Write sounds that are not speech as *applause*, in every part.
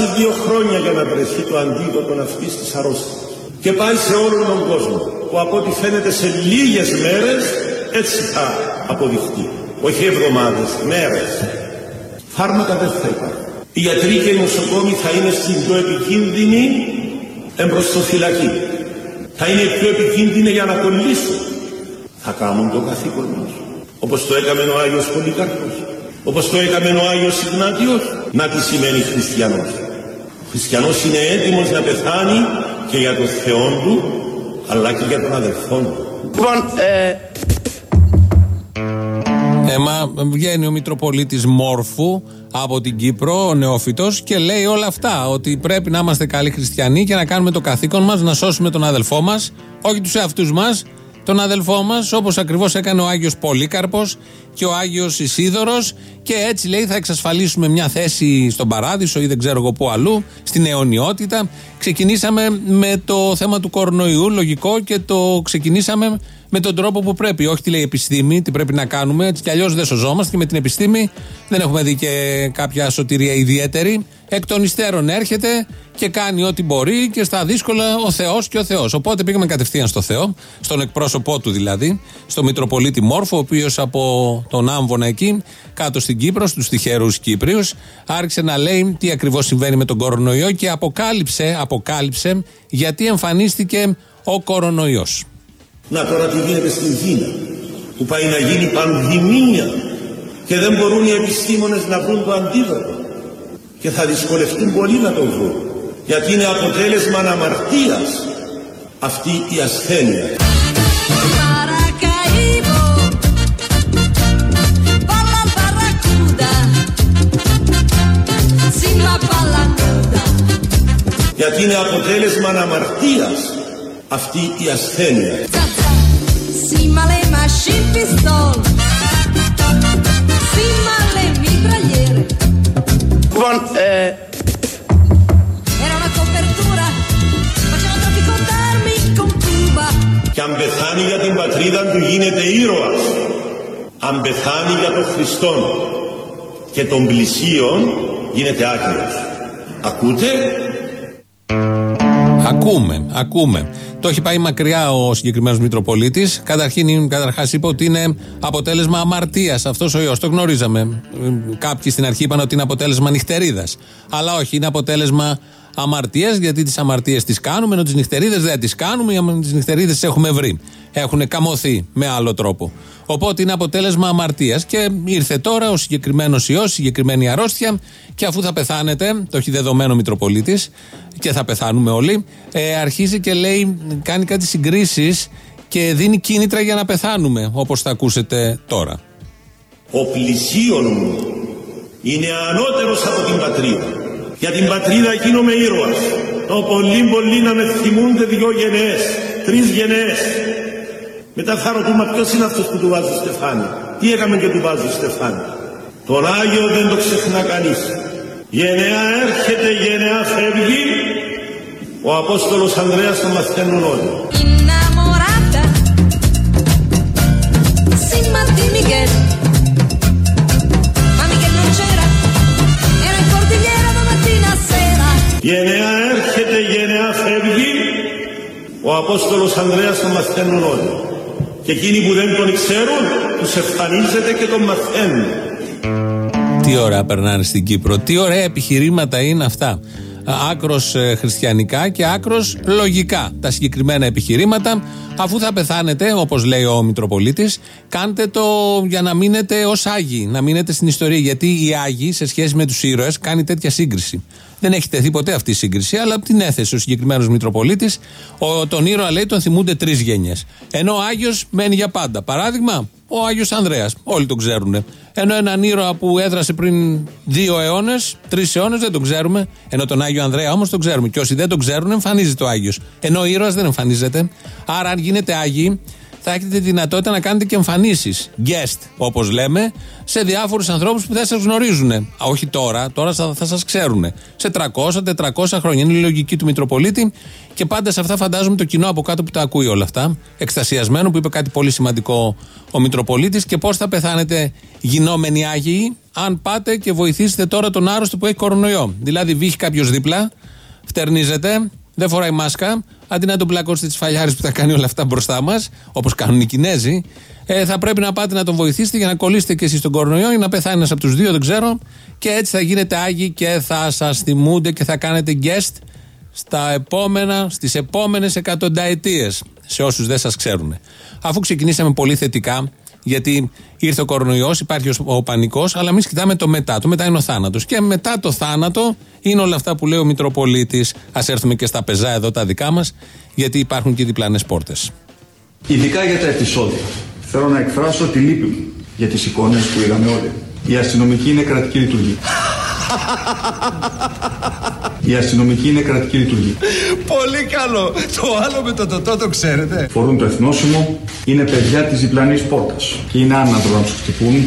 Εάν αύριο περάσουν δύο χρόνια για να βρεθεί το αντίδοτο αυτής της αρρώστιας και πάει σε όλο τον κόσμο που από ό,τι φαίνεται σε λίγες μέρες έτσι θα αποδειχτεί. Όχι εβδομάδες, μέρες. Φάρμακα δεν θα υπάρχουν. Οι γιατροί και οι νοσοκόμοι θα είναι στην πιο επικίνδυνη εμπροστοφυλακή. Θα είναι πιο επικίνδυνοι για να κολλήσουν. Θα κάνουν το καθήκον μας. Όπως το έκαμε ο Άγιος Πολυκάρπος. Όπως το έκαμε ο Άγιος Ιγνάτιος. Να τι σημαίνει χριστιανός. Ο χριστιανός είναι έτοιμος να πεθάνει και για τον Θεό του αλλά και για τον αδελφό του. Λοιπόν, ε... Έμα, βγαίνει ο Μητροπολίτης Μόρφου από την Κύπρο, ο νεόφυτος και λέει όλα αυτά. Ότι πρέπει να είμαστε καλοί χριστιανοί και να κάνουμε το καθήκον μας, να σώσουμε τον αδελφό μας, όχι τους εαυτούς μας, τον αδελφό μας, όπως ακριβώς έκανε ο Άγιος Πολύκαρπος και ο Άγιος Ισίδωρος. Και έτσι λέει θα εξασφαλίσουμε μια θέση στον παράδεισο ή δεν ξέρω εγώ πού αλλού, στην αιωνιότητα. Ξεκινήσαμε με το θέμα του κορονοϊού, λογικό, και το ξεκινήσαμε με τον τρόπο που πρέπει. Όχι τι λέει η επιστήμη, τι πρέπει να κάνουμε. Έτσι κι αλλιώς δεν σωζόμαστε και με την επιστήμη δεν έχουμε δει και κάποια σωτηρία ιδιαίτερη. Εκ των υστέρων έρχεται και κάνει ό,τι μπορεί και στα δύσκολα ο Θεός και ο Θεός. Οπότε πήγαμε κατευθείαν στο Θεό, στον εκπρόσωπό του δηλαδή, στο Μητροπολίτη Μόρφο, ο οποίος από τον Άμβονα εκεί, κάτω στην Κύπρο, στους τυχερούς Κύπριους, άρχισε να λέει τι ακριβώς συμβαίνει με τον κορονοϊό και αποκάλυψε, αποκάλυψε γιατί εμφανίστηκε ο κορονοϊός. Να τώρα τι γίνεται στην Κίνα που πάει να γίνει πανδημία και δεν μπορούν οι επιστήμονες να βρουν το αντίδοτο και θα δυσκολευτούν πολύ να το βρουν γιατί είναι αποτέλεσμα αμαρτίας αυτή η ασθένεια. Γιατί είναι αποτέλεσμα αμαρτίας αυτή η ασθένεια. Sì, le machine pistol. Sì, le mitragliere. Λοιπόν, ε... Era una copertura. Faceva traffico d'armi con Cuba. Και αν πεθάνει για την πατρίδα του γίνεται ήρωας. Αν πεθάνει για τον Χριστό και των πλησίων γίνεται άκρος. Ακούτε; Ακούμε, ακούμε. Το έχει πάει μακριά ο συγκεκριμένος Μητροπολίτης. Καταρχήν, καταρχάς είπε ότι είναι αποτέλεσμα αμαρτίας αυτός ο ιός. Το γνωρίζαμε. Κάποιοι στην αρχή είπαν ότι είναι αποτέλεσμα νυχτερίδας. Αλλά όχι, είναι αποτέλεσμα αμαρτίας, γιατί τις αμαρτίες τις κάνουμε, ενώ τις νυχτερίδες δεν τις κάνουμε. Τις νυχτερίδες τις έχουμε βρει. Έχουν καμωθεί με άλλο τρόπο. Οπότε είναι αποτέλεσμα αμαρτίας. Και ήρθε τώρα ο συγκεκριμένος ιός, η συγκεκριμένη αρρώστια, και αφού θα πεθάνετε, το έχει δεδομένο Μητροπολίτης, και θα πεθάνουμε όλοι, ε, αρχίζει και λέει, κάνει κάτι συγκρίσεις και δίνει κίνητρα για να πεθάνουμε, όπως θα ακούσετε τώρα. Ο πλησίον μου είναι ανώτερος από την πατρίδα. Για την πατρίδα γίνομαι ήρωας. Το πολύ πολύ να με θυμούνται δυο γενναίες, τρεις γενναίες. Μετά θα ρωτούμε ποιος είναι αυτός που του βάζει στεφάνι; Τι έκαμε και του βάζει στεφάνι; Τον Άγιο δεν το ξεχνά κανείς. Γενναία έρχεται, γενναία φεύγει. Ο Απόστολος Ανδρέας θα μαθαίνουν όλοι. Γενναία έρχεται, γενναία φεύγει. Ο Απόστολος Ανδρέας θα μαθαίνουν όλοι. Και εκείνοι που δεν τον ξέρουν, τους εμφανίζεται και τον μαθαίνουν. Τι ώρα περνάνε στην Κύπρο, τι ωραία επιχειρήματα είναι αυτά. Άκρος ε, χριστιανικά και άκρος λογικά τα συγκεκριμένα επιχειρήματα. Αφού θα πεθάνετε, όπως λέει ο Μητροπολίτης, κάντε το για να μείνετε ως Άγιοι, να μείνετε στην ιστορία. Γιατί οι Άγιοι σε σχέση με τους ήρωες κάνει τέτοια σύγκριση. Δεν έχει τεθεί ποτέ αυτή η σύγκριση, αλλά την έθεσε ο συγκεκριμένος Μητροπολίτης. Τον ήρωα λέει τον θυμούνται τρεις γενιέ. Ενώ ο Άγιος μένει για πάντα. Παράδειγμα, ο Άγιος Ανδρέας. Όλοι τον ξέρουν. Ενώ έναν ήρωα που έδρασε πριν δύο αιώνες, τρεις αιώνες δεν τον ξέρουμε. Ενώ τον Άγιο Ανδρέα όμως τον ξέρουμε. Και όσοι δεν τον ξέρουν, εμφανίζεται ο Άγιος. Ενώ ο ήρωας δεν εμφανίζεται. Άρα, αν γίνετε Άγιοι, θα έχετε τη δυνατότητα να κάνετε και εμφανίσεις. Guest, όπως λέμε, σε διάφορους ανθρώπους που δεν σας γνωρίζουν. όχι τώρα, τώρα θα, θα σας ξέρουν. Σε 300-400 χρόνια. Είναι η λογική του Μητροπολίτη και πάντα σε αυτά φαντάζομαι το κοινό από κάτω που τα ακούει όλα αυτά. Εκστασιασμένο που είπε κάτι πολύ σημαντικό ο Μητροπολίτης και πώς θα πεθάνετε γινόμενοι Άγιοι, αν πάτε και βοηθήσετε τώρα τον άρρωστο που έχει κορονοϊό. Δηλαδή, βύχει κάποιος δίπλα, φτερνίζεται, δεν φοράει μάσκα, αντί να τον πλακώσετε τι φαλιάρε που θα κάνει όλα αυτά μπροστά μας, όπως κάνουν οι Κινέζοι, ε, θα πρέπει να πάτε να τον βοηθήσετε για να κολλήσετε και εσείς τον κορονοϊό ή να πεθάνει ένας από τους δύο, δεν ξέρω. Και έτσι θα γίνετε άγιοι και θα σας θυμούνται και θα κάνετε guest στα επόμενα, στις επόμενες εκατονταετίες σε όσους δεν σας ξέρουν. Αφού ξεκινήσαμε πολύ θετικά γιατί ήρθε ο κορονοϊός, υπάρχει ο, ο πανικός αλλά εμείς κοιτάμε το μετά, το μετά είναι ο θάνατος. Και μετά το θάνατο είναι όλα αυτά που λέει ο Μητροπολίτης. Ας έρθουμε και στα πεζά εδώ τα δικά μας γιατί υπάρχουν και διπλανές πόρτες. Ειδικά για τα επεισόδια. Θέλω να εκφράσω τη λύπη μου για τις εικόνες που είδαμε όλοι η αστυνομική είναι κρατική λειτουργία η αστυνομική είναι κρατική λειτουργία. Πολύ καλό. Το άλλο με το τοτό το ξέρετε. Φορούν το εθνόσημο, είναι παιδιά της διπλανής πόρτας. Και είναι άναδρο να τους χτυπούν,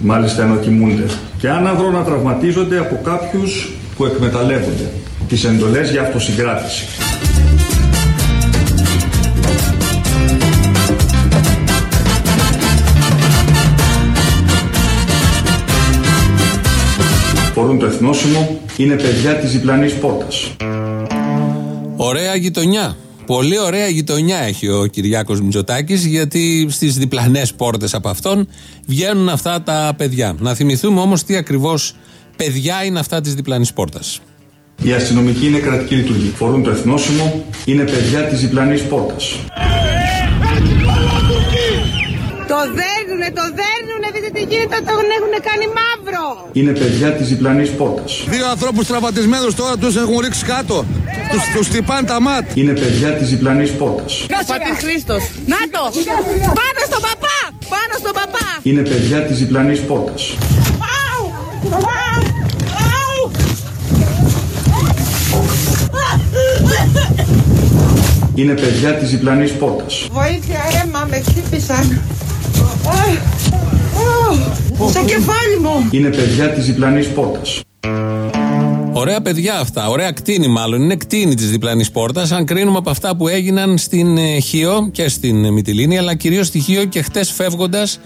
μάλιστα ενώ κοιμούνται. Και άναδρο να τραυματίζονται από κάποιους που εκμεταλλεύονται τις εντολές για αυτοσυγκράτηση. Φορούν το εθνόσημο, είναι παιδιά της διπλανής πόρτας. Ωραία γειτονιά. Πολύ ωραία γειτονιά έχει ο Κυριάκος Μητσοτάκης, γιατί στις διπλανές πόρτες από αυτόν βγαίνουν αυτά τα παιδιά. Να θυμηθούμε όμως τι ακριβώς παιδιά είναι αυτά της διπλανής πόρτας. Η αστυνομική είναι κρατική λειτουργία. Φορούν το εθνόσημο, είναι παιδιά της διπλανής πόρτας. Το δέρνουνε, το δέρνουνε, δείτε τι γίνεται, τον έχουν κάνει μαύρο. Είναι παιδιά της διπλανής πόρτας. Δύο ανθρώπους τραυματισμένους τώρα τους έχουν ρίξει κάτω. Τους, τους χτυπάνε τα μάτια. Είναι παιδιά της διπλανής πόρτας. Πατήρ Χρήστος. Να το, πάνω στον παπά, πάνω στον παπά. Είναι παιδιά της διπλανής πόρτας. Αου, αου, αου. Είναι παιδιά της διπλανής πόρτας. Βοήθεια, αίμα, με χτύπησαν. Αχ, αχ, Στο κεφάλι μου. Είναι παιδιά της διπλανής πόρτας. Ωραία παιδιά αυτά. Ωραία κτίνη μάλλον. Είναι κτίνη της διπλανής πόρτας. Αν κρίνουμε από αυτά που έγιναν στην ε, Χίο και στην ε, Μυτιλίνη, αλλά κυρίως στη Χίο και χτες φεύγοντας.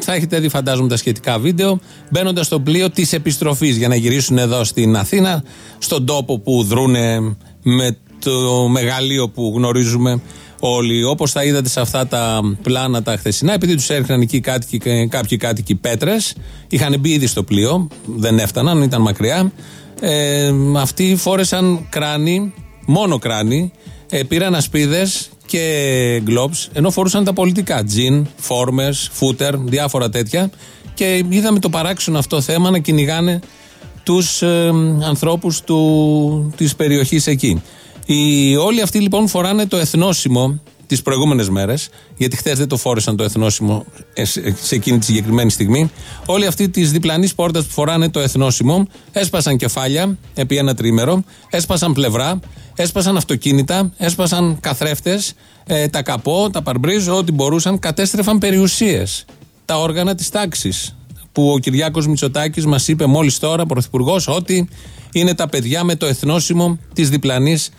Θα έχετε δει, φαντάζομαι, τα σχετικά βίντεο. Μπαίνοντας στο πλοίο της επιστροφής για να γυρίσουν εδώ στην Αθήνα, στον τόπο που δρούνε με το μεγαλείο που γνωρίζουμε όλοι. Όπως θα είδατε σε αυτά τα πλάνα τα χθεσινά, επειδή τους έρχονταν εκεί κάτοικοι, κάποιοι κάτοικοι πέτρες, είχαν μπει ήδη στο πλοίο, δεν έφταναν, ήταν μακριά. Ε, αυτοί φόρεσαν κράνη, μόνο κράνη, ε, πήραν ασπίδες και γκλόψ, ενώ φορούσαν τα πολιτικά. Τζιν, φόρμες, φούτερ, διάφορα τέτοια. Και είδαμε το παράξενο αυτό θέμα να κυνηγάνε τους ε, ανθρώπους της περιοχής εκεί. Οι, όλοι αυτοί λοιπόν φοράνε το εθνόσημο τις προηγούμενες μέρες, γιατί χθες δεν το φόρεσαν το εθνόσημο ε, σε εκείνη τη συγκεκριμένη στιγμή. Όλοι αυτοί τη διπλανή πόρτα που φοράνε το εθνόσημο έσπασαν κεφάλια επί ένα τρίμερο, έσπασαν πλευρά, έσπασαν αυτοκίνητα, έσπασαν καθρέφτες, ε, τα καπό, τα παρμπρίζ, ό,τι μπορούσαν, κατέστρεφαν περιουσίες. Τα όργανα της τάξης. Που ο Κυριάκος Μητσοτάκης μας είπε μόλις τώρα, πρωθυπουργός, ότι είναι τα παιδιά με το εθνόσημο της διπλανής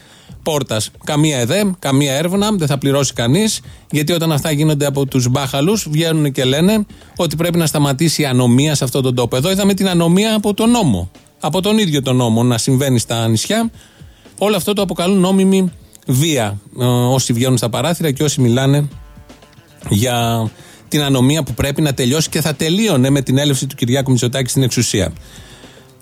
πόρτας. Καμία ΕΔΕ, καμία έρευνα, δεν θα πληρώσει κανείς, γιατί όταν αυτά γίνονται από τους μπάχαλους, βγαίνουν και λένε ότι πρέπει να σταματήσει η ανομία σε αυτόν τον τόπο. Εδώ είδαμε την ανομία από τον νόμο. Από τον ίδιο τον νόμο να συμβαίνει στα νησιά. Όλο αυτό το αποκαλούν νόμιμη βία. Ε, όσοι βγαίνουν στα παράθυρα και όσοι μιλάνε για την ανομία που πρέπει να τελειώσει και θα τελείωνε με την έλευση του Κυριάκου Μητσοτάκη στην εξουσία.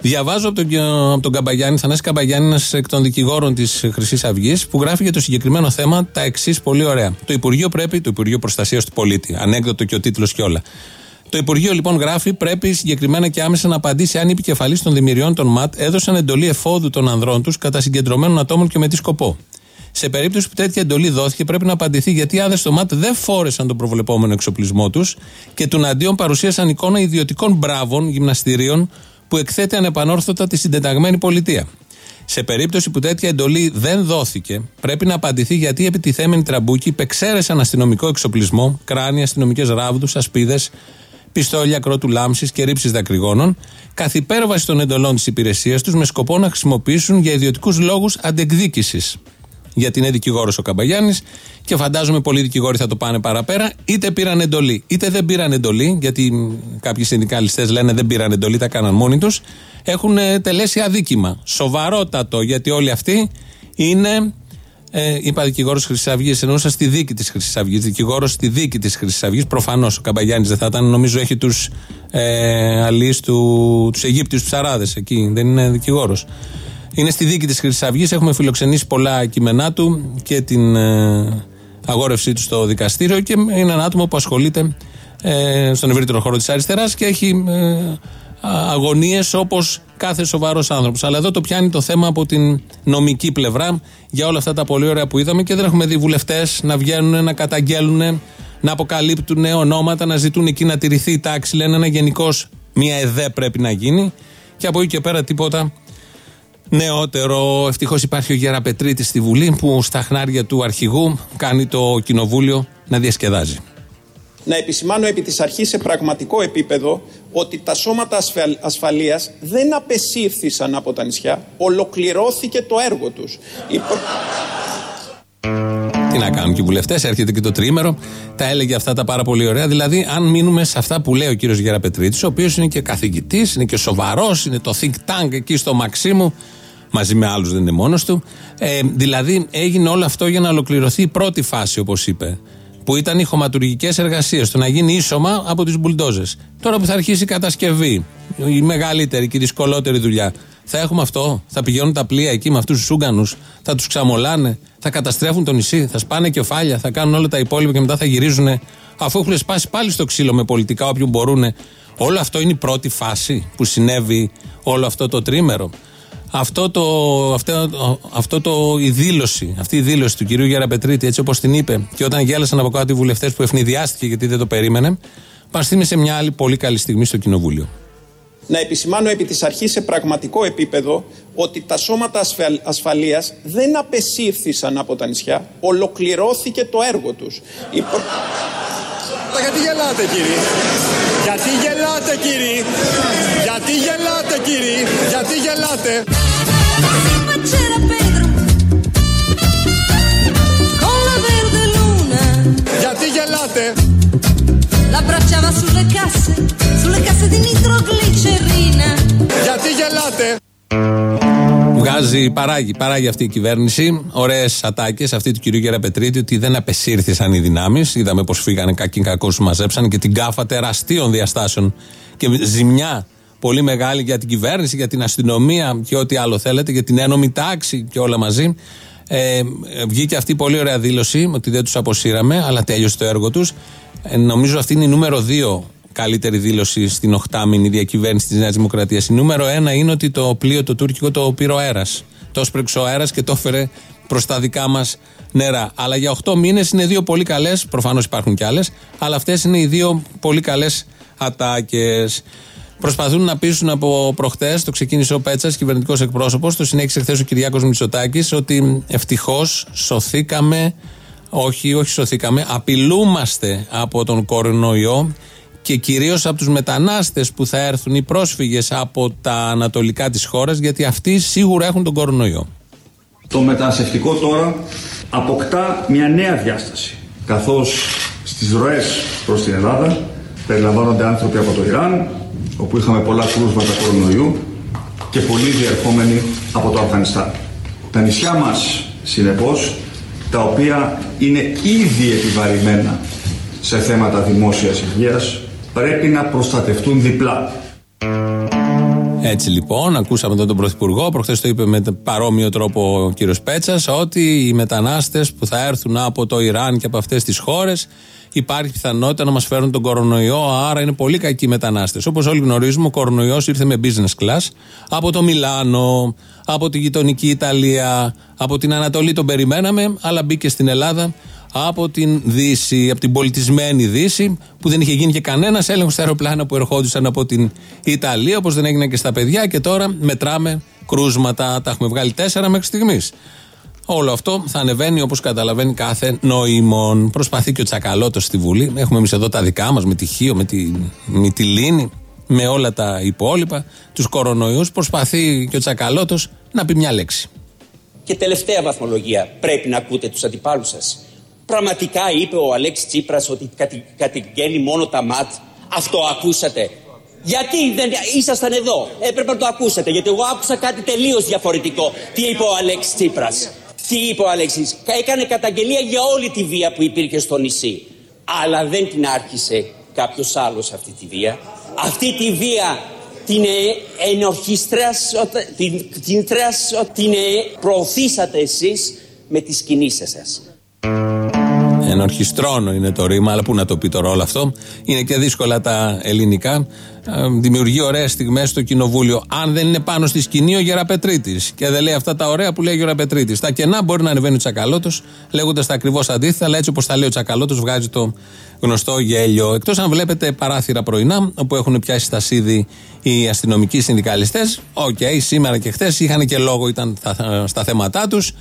Διαβάζω από τον, από τον Καμπαγιάννη, Θανάση Καμπαγιάννη, ένας εκ των δικηγόρων της Χρυσής Αυγής, που γράφει για το συγκεκριμένο θέμα τα εξής πολύ ωραία. Το Υπουργείο πρέπει, το Υπουργείο Προστασίας του Πολίτη, ανέκδοτο και ο τίτλος και όλα. Το Υπουργείο λοιπόν γράφει πρέπει συγκεκριμένα και άμεσα να απαντήσει αν οι επικεφαλεί των δημιουργών των ΜΑΤ έδωσαν εντολή εφόδου των ανδρών τους κατά συγκεντρωμένων ατόμων και με τι σκοπό. Σε περίπτωση που τέτοια εντολή δόθηκε, πρέπει να απαντηθεί γιατί οι άδες στο ΜΑΤ δεν φόρεσαν τον προβλεπόμενο εξοπλισμό τους και του αντίον παρουσίασαν εικόνα ιδιωτικών μπράβων γυμναστηρίων που εκθέτει ανεπανόρθωτα τη συντεταγμένη πολιτεία. Σε περίπτωση που τέτοια εντολή δεν δόθηκε, πρέπει να απαντηθεί γιατί οι επιτιθέμενοι τραμπούκοι υπεξαίρεσαν αστυνομικό εξοπλισμό, κράνη, αστυνομικές ράβδους, ασπίδες, πιστόλια κρότου λάμψης και ρήψη δακρυγόνων, καθ' υπέρβαση των εντολών της υπηρεσίας τους με σκοπό να χρησιμοποιήσουν για ιδιωτικούς λόγους αντεκδίκησης. Γιατί είναι δικηγόρος ο Καμπαγιάννης και φαντάζομαι πολλοί δικηγόροι θα το πάνε παραπέρα. Είτε πήραν εντολή, είτε δεν πήραν εντολή, γιατί κάποιοι συνδικαλιστές λένε δεν πήραν εντολή, τα κάναν μόνοι τους. Έχουν τελέσει αδίκημα. Σοβαρότατο, γιατί όλοι αυτοί είναι ε, είπα δικηγόρος Χρυσής εννοούσα στη δίκη της Χρυσής Αυγής. Δικηγόρος στη δίκη της Χρυσής Αυγής. Προφανώς ο Καμπαγιάννης δεν θα ήταν, νομίζω έχει τους ε, αλλοί του τους Αιγύπτιους ψαράδες εκεί. Δεν είναι δικηγόρος. Είναι στη δίκη της Χρυσής Αυγής. Έχουμε φιλοξενήσει πολλά κείμενά του και την ε, αγόρευσή του στο δικαστήριο και είναι ένα άτομο που ασχολείται ε, στον ευρύτερο χώρο της αριστεράς και έχει ε, αγωνίες όπως κάθε σοβαρός άνθρωπος. Αλλά εδώ το πιάνει το θέμα από την νομική πλευρά για όλα αυτά τα πολύ ωραία που είδαμε και δεν έχουμε δει βουλευτές να βγαίνουν, να καταγγέλνουν, να αποκαλύπτουν ονόματα, να ζητούν εκεί να τηρηθεί η τάξη. Λένε ένα γενικώ μια ΕΔΕ πρέπει να γίνει και από εκεί και πέρα τίποτα νεότερο. Ευτυχώς υπάρχει ο Γεραπετρίτης στη Βουλή που στα χνάρια του αρχηγού κάνει το κοινοβούλιο να διασκεδάζει να επισημάνω επί της αρχής σε πραγματικό επίπεδο ότι τα σώματα ασφαλείας δεν απεσύρθησαν από τα νησιά, ολοκληρώθηκε το έργο τους. Τι να κάνουν και οι βουλευτές, έρχεται και το τρίμερο. Τα έλεγε αυτά τα πάρα πολύ ωραία. Δηλαδή, αν μείνουμε σε αυτά που λέει ο κύριος Γεραπετρίτης, ο οποίος είναι και καθηγητής, είναι και σοβαρός, είναι το think tank εκεί στο Μαξίμου, μαζί με άλλους δεν είναι μόνος του. Ε, δηλαδή, έγινε όλο αυτό για να ολοκληρωθεί η πρώτη φάση, όπως είπε που ήταν οι χωματουργικές εργασίες, το να γίνει ίσωμα από τι μπουλντόζες. Τώρα που θα αρχίσει η κατασκευή, η μεγαλύτερη και η δυσκολότερη δουλειά, θα έχουμε αυτό. Θα πηγαίνουν τα πλοία εκεί με αυτούς τους Ούγκανου, θα τους ξαμολάνε, θα καταστρέφουν το νησί, θα σπάνε κεφάλια, θα κάνουν όλα τα υπόλοιπα και μετά θα γυρίζουν αφού έχουν σπάσει πάλι στο ξύλο με πολιτικά όποιον μπορούν. Όλο αυτό είναι η πρώτη φάση που συνέβη όλο αυτό το τρίμερο. Αυτό το, αυτό, αυτό το, η δήλωση, αυτή η δήλωση του κυρίου Γεραπετρίτη, έτσι όπως την είπε, και όταν γέλασαν από κάτω οι βουλευτές που ευνηδιάστηκε γιατί δεν το περίμενε, μας θύμισε μια άλλη πολύ καλή στιγμή στο Κοινοβούλιο. Να επισημάνω επί της αρχής σε πραγματικό επίπεδο ότι τα σώματα ασφαλείας δεν απεσύρθησαν από τα νησιά, ολοκληρώθηκε το έργο τους. Γιατί γελάτε κύριε; Γιατί γελάτε κύριε; Γιατί γελάτε κύριε; Γιατί γελάτε; Γιατί γελάτε; L'abbracciava sulle casse, sulle casse di nitroglicerina. Γιατί γελάτε. Βγάζει, παράγει, παράγει αυτή η κυβέρνηση ωραίες ατάκες αυτή του κυρίου Γεραπετρίτη ότι δεν απεσύρθησαν οι δυνάμεις. Είδαμε πως φύγανε κακοί κακούς, μαζέψαν και την κάφα τεραστίων διαστάσεων και ζημιά πολύ μεγάλη για την κυβέρνηση, για την αστυνομία και ό,τι άλλο θέλετε, για την ένομη τάξη και όλα μαζί. Ε, βγήκε αυτή η πολύ ωραία δήλωση ότι δεν τους αποσύραμε, αλλά τέλειωσε το έργο τους. Ε, νομίζω αυτή είναι η νούμερο δύο καλύτερη δήλωση στην οχτάμινη διακυβέρνηση της Νέας Δημοκρατίας. Η νούμερο ένα είναι ότι το πλοίο το τουρκικό το πήρε ο αέρας. Το σπρέξε ο αέρας και το έφερε προς τα δικά μας νερά. Αλλά για 8 μήνες είναι δύο πολύ καλές, προφανώς υπάρχουν κι άλλες, αλλά αυτές είναι οι δύο πολύ καλές ατάκες. Προσπαθούν να πείσουν από προχτές, το ξεκίνησε ο Πέτσας, κυβερνητικός εκπρόσωπος, το συνέχισε χθες ο Κυριάκος Μητσοτάκης, ότι ευτυχώς σωθήκαμε, όχι, όχι σωθήκαμε, απειλούμαστε από τον κορονοϊό και κυρίως από τους μετανάστες που θα έρθουν οι πρόσφυγες από τα ανατολικά της χώρας γιατί αυτοί σίγουρα έχουν τον κορονοϊό. Το μεταναστευτικό τώρα αποκτά μια νέα διάσταση καθώς στις ροές προς την Ελλάδα περιλαμβάνονται άνθρωποι από το Ιράν όπου είχαμε πολλά κρούσματα κορονοϊού και πολλοί διερχόμενοι από το Αφγανιστάν. Τα νησιά μας συνεπώς τα οποία είναι ήδη επιβαρημένα σε θέματα δημόσιας υγείας πρέπει να προστατευτούν διπλά. Έτσι λοιπόν, ακούσαμε εδώ τον Πρωθυπουργό. Προχθές το είπε με παρόμοιο τρόπο ο κύριος Πέτσας ότι οι μετανάστες που θα έρθουν από το Ιράν και από αυτές τις χώρες υπάρχει πιθανότητα να μας φέρουν τον κορονοϊό. Άρα είναι πολύ κακοί μετανάστες. Όπως όλοι γνωρίζουμε, ο κορονοϊός ήρθε με business class από το Μιλάνο, από τη γειτονική Ιταλία, από την Ανατολή τον περιμέναμε, αλλά μπήκε στην Ελλάδα από την Δύση, από την πολιτισμένη Δύση, που δεν είχε γίνει και κανένας έλεγχος στα αεροπλάνα που ερχόντουσαν από την Ιταλία, όπως δεν έγινε και στα παιδιά. Και τώρα μετράμε κρούσματα. Τα έχουμε βγάλει τέσσερα μέχρι στιγμής. Όλο αυτό θα ανεβαίνει όπως καταλαβαίνει κάθε νοήμων. Προσπαθεί και ο Τσακαλώτος στη Βουλή. Έχουμε εμείς εδώ τα δικά μας με τη Χίο, με τη, με τη Λίνη, με όλα τα υπόλοιπα, τους κορονοϊούς. Προσπαθεί και ο Τσακαλώτος να πει μια λέξη. Και τελευταία βαθμολογία, πρέπει να ακούτε τους αντιπάλους σας. Πραγματικά είπε ο Αλέξης Τσίπρας ότι κατη, κατηγγέλει μόνο τα ΜΑΤ. Αυτό ακούσατε. Γιατί δεν ήσασταν εδώ. Έπρεπε να το ακούσατε. Γιατί εγώ άκουσα κάτι τελείως διαφορετικό. Τι είπε ο Αλέξης Τσίπρας. Τι είπε ο Αλέξης. Έκανε καταγγελία για όλη τη βία που υπήρχε στο νησί. Αλλά δεν την άρχισε κάποιος άλλος αυτή τη βία. Αυτή τη βία την ενορχιστρας, την, την, την προωθήσατε εσείς με τις κινήσεις σας. Ενορχιστρώνω είναι το ρήμα, αλλά πού να το πει τώρα όλο αυτό. Είναι και δύσκολα τα ελληνικά. Ε, δημιουργεί ωραίες στιγμές στο κοινοβούλιο. Αν δεν είναι πάνω στη σκηνή ο Γεραπετρίτης. Και δεν λέει αυτά τα ωραία που λέει ο Γεραπετρίτης. Τα κενά μπορεί να ανεβαίνει ο Τσακαλώτος, λέγοντας τα ακριβώς αντίθετα, αλλά έτσι όπως τα λέει ο Τσακαλώτος βγάζει το γνωστό γέλιο. Εκτός αν βλέπετε παράθυρα πρωινά, όπου έχουν πιάσει στασίδι οι αστυνομικοί συνδικαλιστές. OK, okay, σήμερα και χθες είχαν και λόγο, ήταν στα θέματά τους.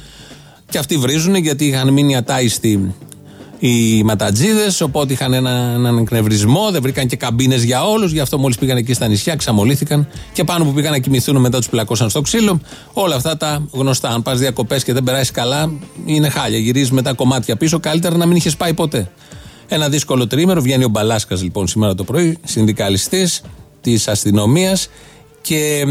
Και αυτοί βρίζουν γιατί είχαν μείνει ατάιστοι οι ματατζήδες. Οπότε είχαν έναν εκνευρισμό, δεν βρήκαν και καμπίνες για όλους. Γι' αυτό μόλις πήγαν εκεί στα νησιά, ξαμολύθηκαν. Και πάνω που πήγαν να κοιμηθούν μετά τους πλακώσαν στο ξύλο. Όλα αυτά τα γνωστά. Αν πας διακοπές και δεν περάσεις καλά, είναι χάλια. Γυρίζεις μετά κομμάτια πίσω. Καλύτερα να μην είχες πάει ποτέ. Ένα δύσκολο τρίμερο. Βγαίνει ο Μπαλάσκας λοιπόν σήμερα το πρωί, συνδικαλιστής της αστυνομίας και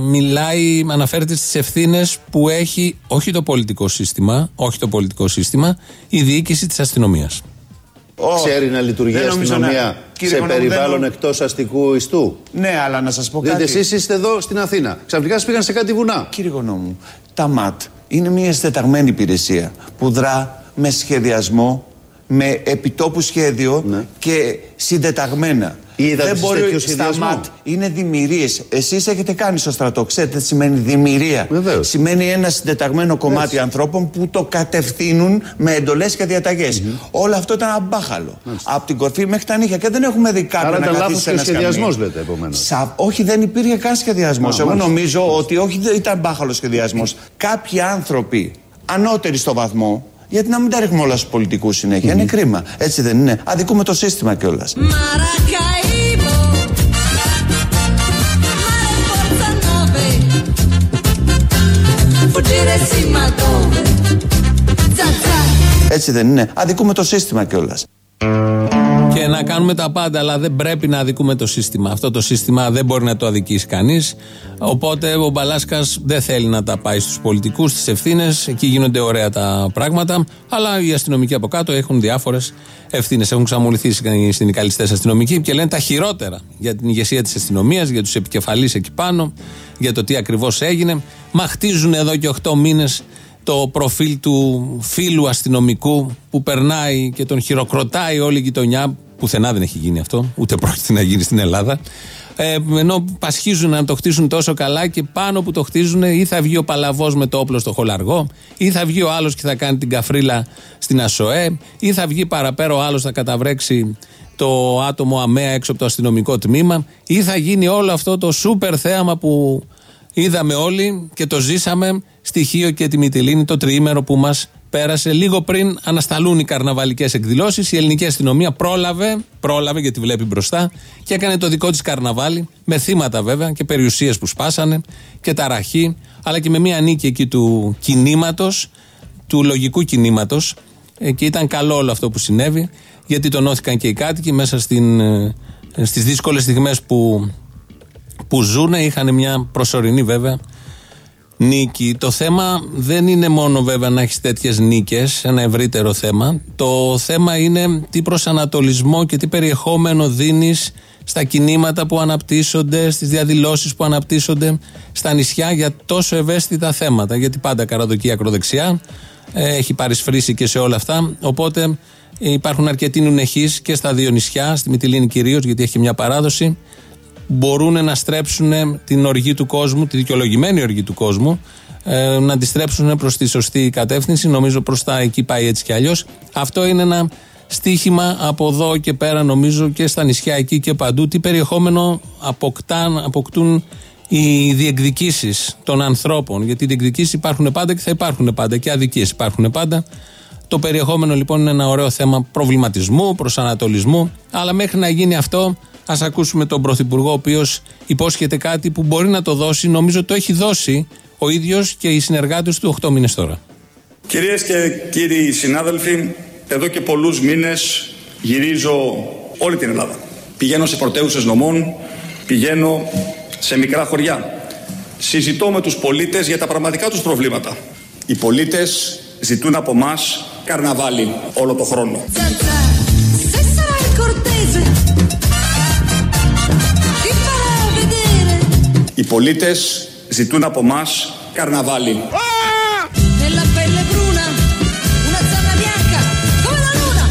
μιλάει, αναφέρεται στις ευθύνες που έχει όχι το πολιτικό σύστημα, όχι το πολιτικό σύστημα, η διοίκηση της αστυνομίας. Ξέρει να λειτουργεί η αστυνομία σε περιβάλλον δεν... εκτός αστικού ιστού; Ναι, αλλά να σας πω κάτι. Δείτε, εσείς είστε εδώ στην Αθήνα. Ξαφνικά πήγαν σε κάτι βουνά. Κύριε Γονόμου, τα ΜΑΤ είναι μια στεταγμένη υπηρεσία που δρά με σχεδιασμό, με επιτόπου σχέδιο ναι. και συντεταγμένα. Είδατε δεν μπορεί στα ΜΑΤ. Είναι δημιουργίες. Εσείς έχετε κάνει στο στρατό. Ξέρετε τι σημαίνει δημιουργία. Βεβαίως. Σημαίνει ένα συντεταγμένο κομμάτι Έτσι. ανθρώπων που το κατευθύνουν με εντολές και διαταγές. Mm-hmm. Όλο αυτό ήταν αμπάχαλο. Από την κορφή μέχρι τα νύχια. Και δεν έχουμε δει κάποιον Άρα να ήταν λάθος και σχεδιασμός, λέτε επομένως. Σα... Όχι, δεν υπήρχε καν σχεδιασμός. Εγώ νομίζω ότι όχι δεν ήταν μπάχαλο σχεδιασμός. Κάποιοι άνθρωποι ανώτεροι στο βαθμό γιατί να μην τα ρίχνουμε όλα στους πολιτικούς συνέχεια. Είναι κρίμα. Έτσι δεν είναι. Αδικούμε το σύστημα κιόλας. Έτσι δεν είναι. Αδικούμε το σύστημα κιόλας. Και να κάνουμε τα πάντα, αλλά δεν πρέπει να αδικούμε το σύστημα. Αυτό το σύστημα δεν μπορεί να το αδικήσει κανείς. Οπότε ο Μπαλάσκας δεν θέλει να τα πάει στους πολιτικούς, στις ευθύνες. Εκεί γίνονται ωραία τα πράγματα. Αλλά οι αστυνομικοί από κάτω έχουν διάφορες ευθύνες. Έχουν ξαμολυθεί οι συνδικαλιστέ αστυνομικοί και λένε τα χειρότερα για την ηγεσία της αστυνομίας, για τους επικεφαλείς εκεί πάνω, για το τι ακριβώς έγινε. Μα χτίζουν εδώ και 8 μήνες το προφίλ του φίλου αστυνομικού που περνάει και τον χειροκροτάει όλη η γειτονιά. Πουθενά δεν έχει γίνει αυτό, ούτε πρόκειται να γίνει στην Ελλάδα. Ε, ενώ πασχίζουν να το χτίσουν τόσο καλά και πάνω που το χτίζουν ή θα βγει ο παλαβός με το όπλο στο χολαργό, ή θα βγει ο άλλος και θα κάνει την καφρίλα στην ΑΣΟΕ, ή θα βγει παραπέρα ο άλλος θα καταβρέξει το άτομο αμαία έξω από το αστυνομικό τμήμα, ή θα γίνει όλο αυτό το σούπερ θέαμα που είδαμε όλοι και το ζήσαμε στοιχείο και τη Μυτιλίνη το τριήμερο που μας πέρασε λίγο πριν ανασταλούν οι καρναβαλικές εκδηλώσεις. Η ελληνική αστυνομία πρόλαβε, πρόλαβε γιατί βλέπει μπροστά και έκανε το δικό της καρναβάλι με θύματα βέβαια και περιουσίες που σπάσανε και ταραχή, αλλά και με μια νίκη εκεί του κινήματος, του λογικού κινήματος. Και ήταν καλό όλο αυτό που συνέβη, γιατί τονώθηκαν και οι κάτοικοι μέσα στην, ε, στις δύσκολες στιγμές που, που ζουν. Είχαν μια προσωρινή βέβαια νίκη. Το θέμα δεν είναι μόνο βέβαια να έχεις τέτοιες νίκες, ένα ευρύτερο θέμα. Το θέμα είναι τι προσανατολισμό και τι περιεχόμενο δίνεις στα κινήματα που αναπτύσσονται, στις διαδηλώσεις που αναπτύσσονται στα νησιά για τόσο ευαίσθητα θέματα. Γιατί πάντα καραδοκεί ακροδεξιά, ε, έχει παρισφρήσει και σε όλα αυτά. Οπότε υπάρχουν αρκετοί νουνεχείς και στα δύο νησιά, στη Μυτιλίνη κυρίως, γιατί έχει μια παράδοση μπορούν να στρέψουν την οργή του κόσμου, τη δικαιολογημένη οργή του κόσμου, ε, να τη στρέψουν προς τη σωστή κατεύθυνση. Νομίζω προς τα εκεί πάει έτσι κι αλλιώς. Αυτό είναι ένα στίχημα από εδώ και πέρα, νομίζω και στα νησιά εκεί και παντού. Τι περιεχόμενο αποκτάν, αποκτούν οι διεκδικήσεις των ανθρώπων. Γιατί οι διεκδικήσεις υπάρχουν πάντα και θα υπάρχουν πάντα και αδικίες υπάρχουν πάντα. Το περιεχόμενο λοιπόν είναι ένα ωραίο θέμα προβληματισμού, προσανατολισμού. Αλλά μέχρι να γίνει αυτό, Α ακούσουμε τον Πρωθυπουργό, ο οποίος υπόσχεται κάτι που μπορεί να το δώσει, νομίζω το έχει δώσει ο ίδιος και οι συνεργάτες του 8 μήνες τώρα. Κυρίες και κύριοι συνάδελφοι, εδώ και πολλούς μήνες γυρίζω όλη την Ελλάδα. Πηγαίνω σε πρωτεύουσες νομών, πηγαίνω σε μικρά χωριά. Συζητώ με τους πολίτες για τα πραγματικά τους προβλήματα. Οι πολίτες ζητούν από μας καρναβάλι όλο το χρόνο. Οι πολίτες ζητούν από μας καρναβάλι. nella pelle bruna una zanna bianca come la luna.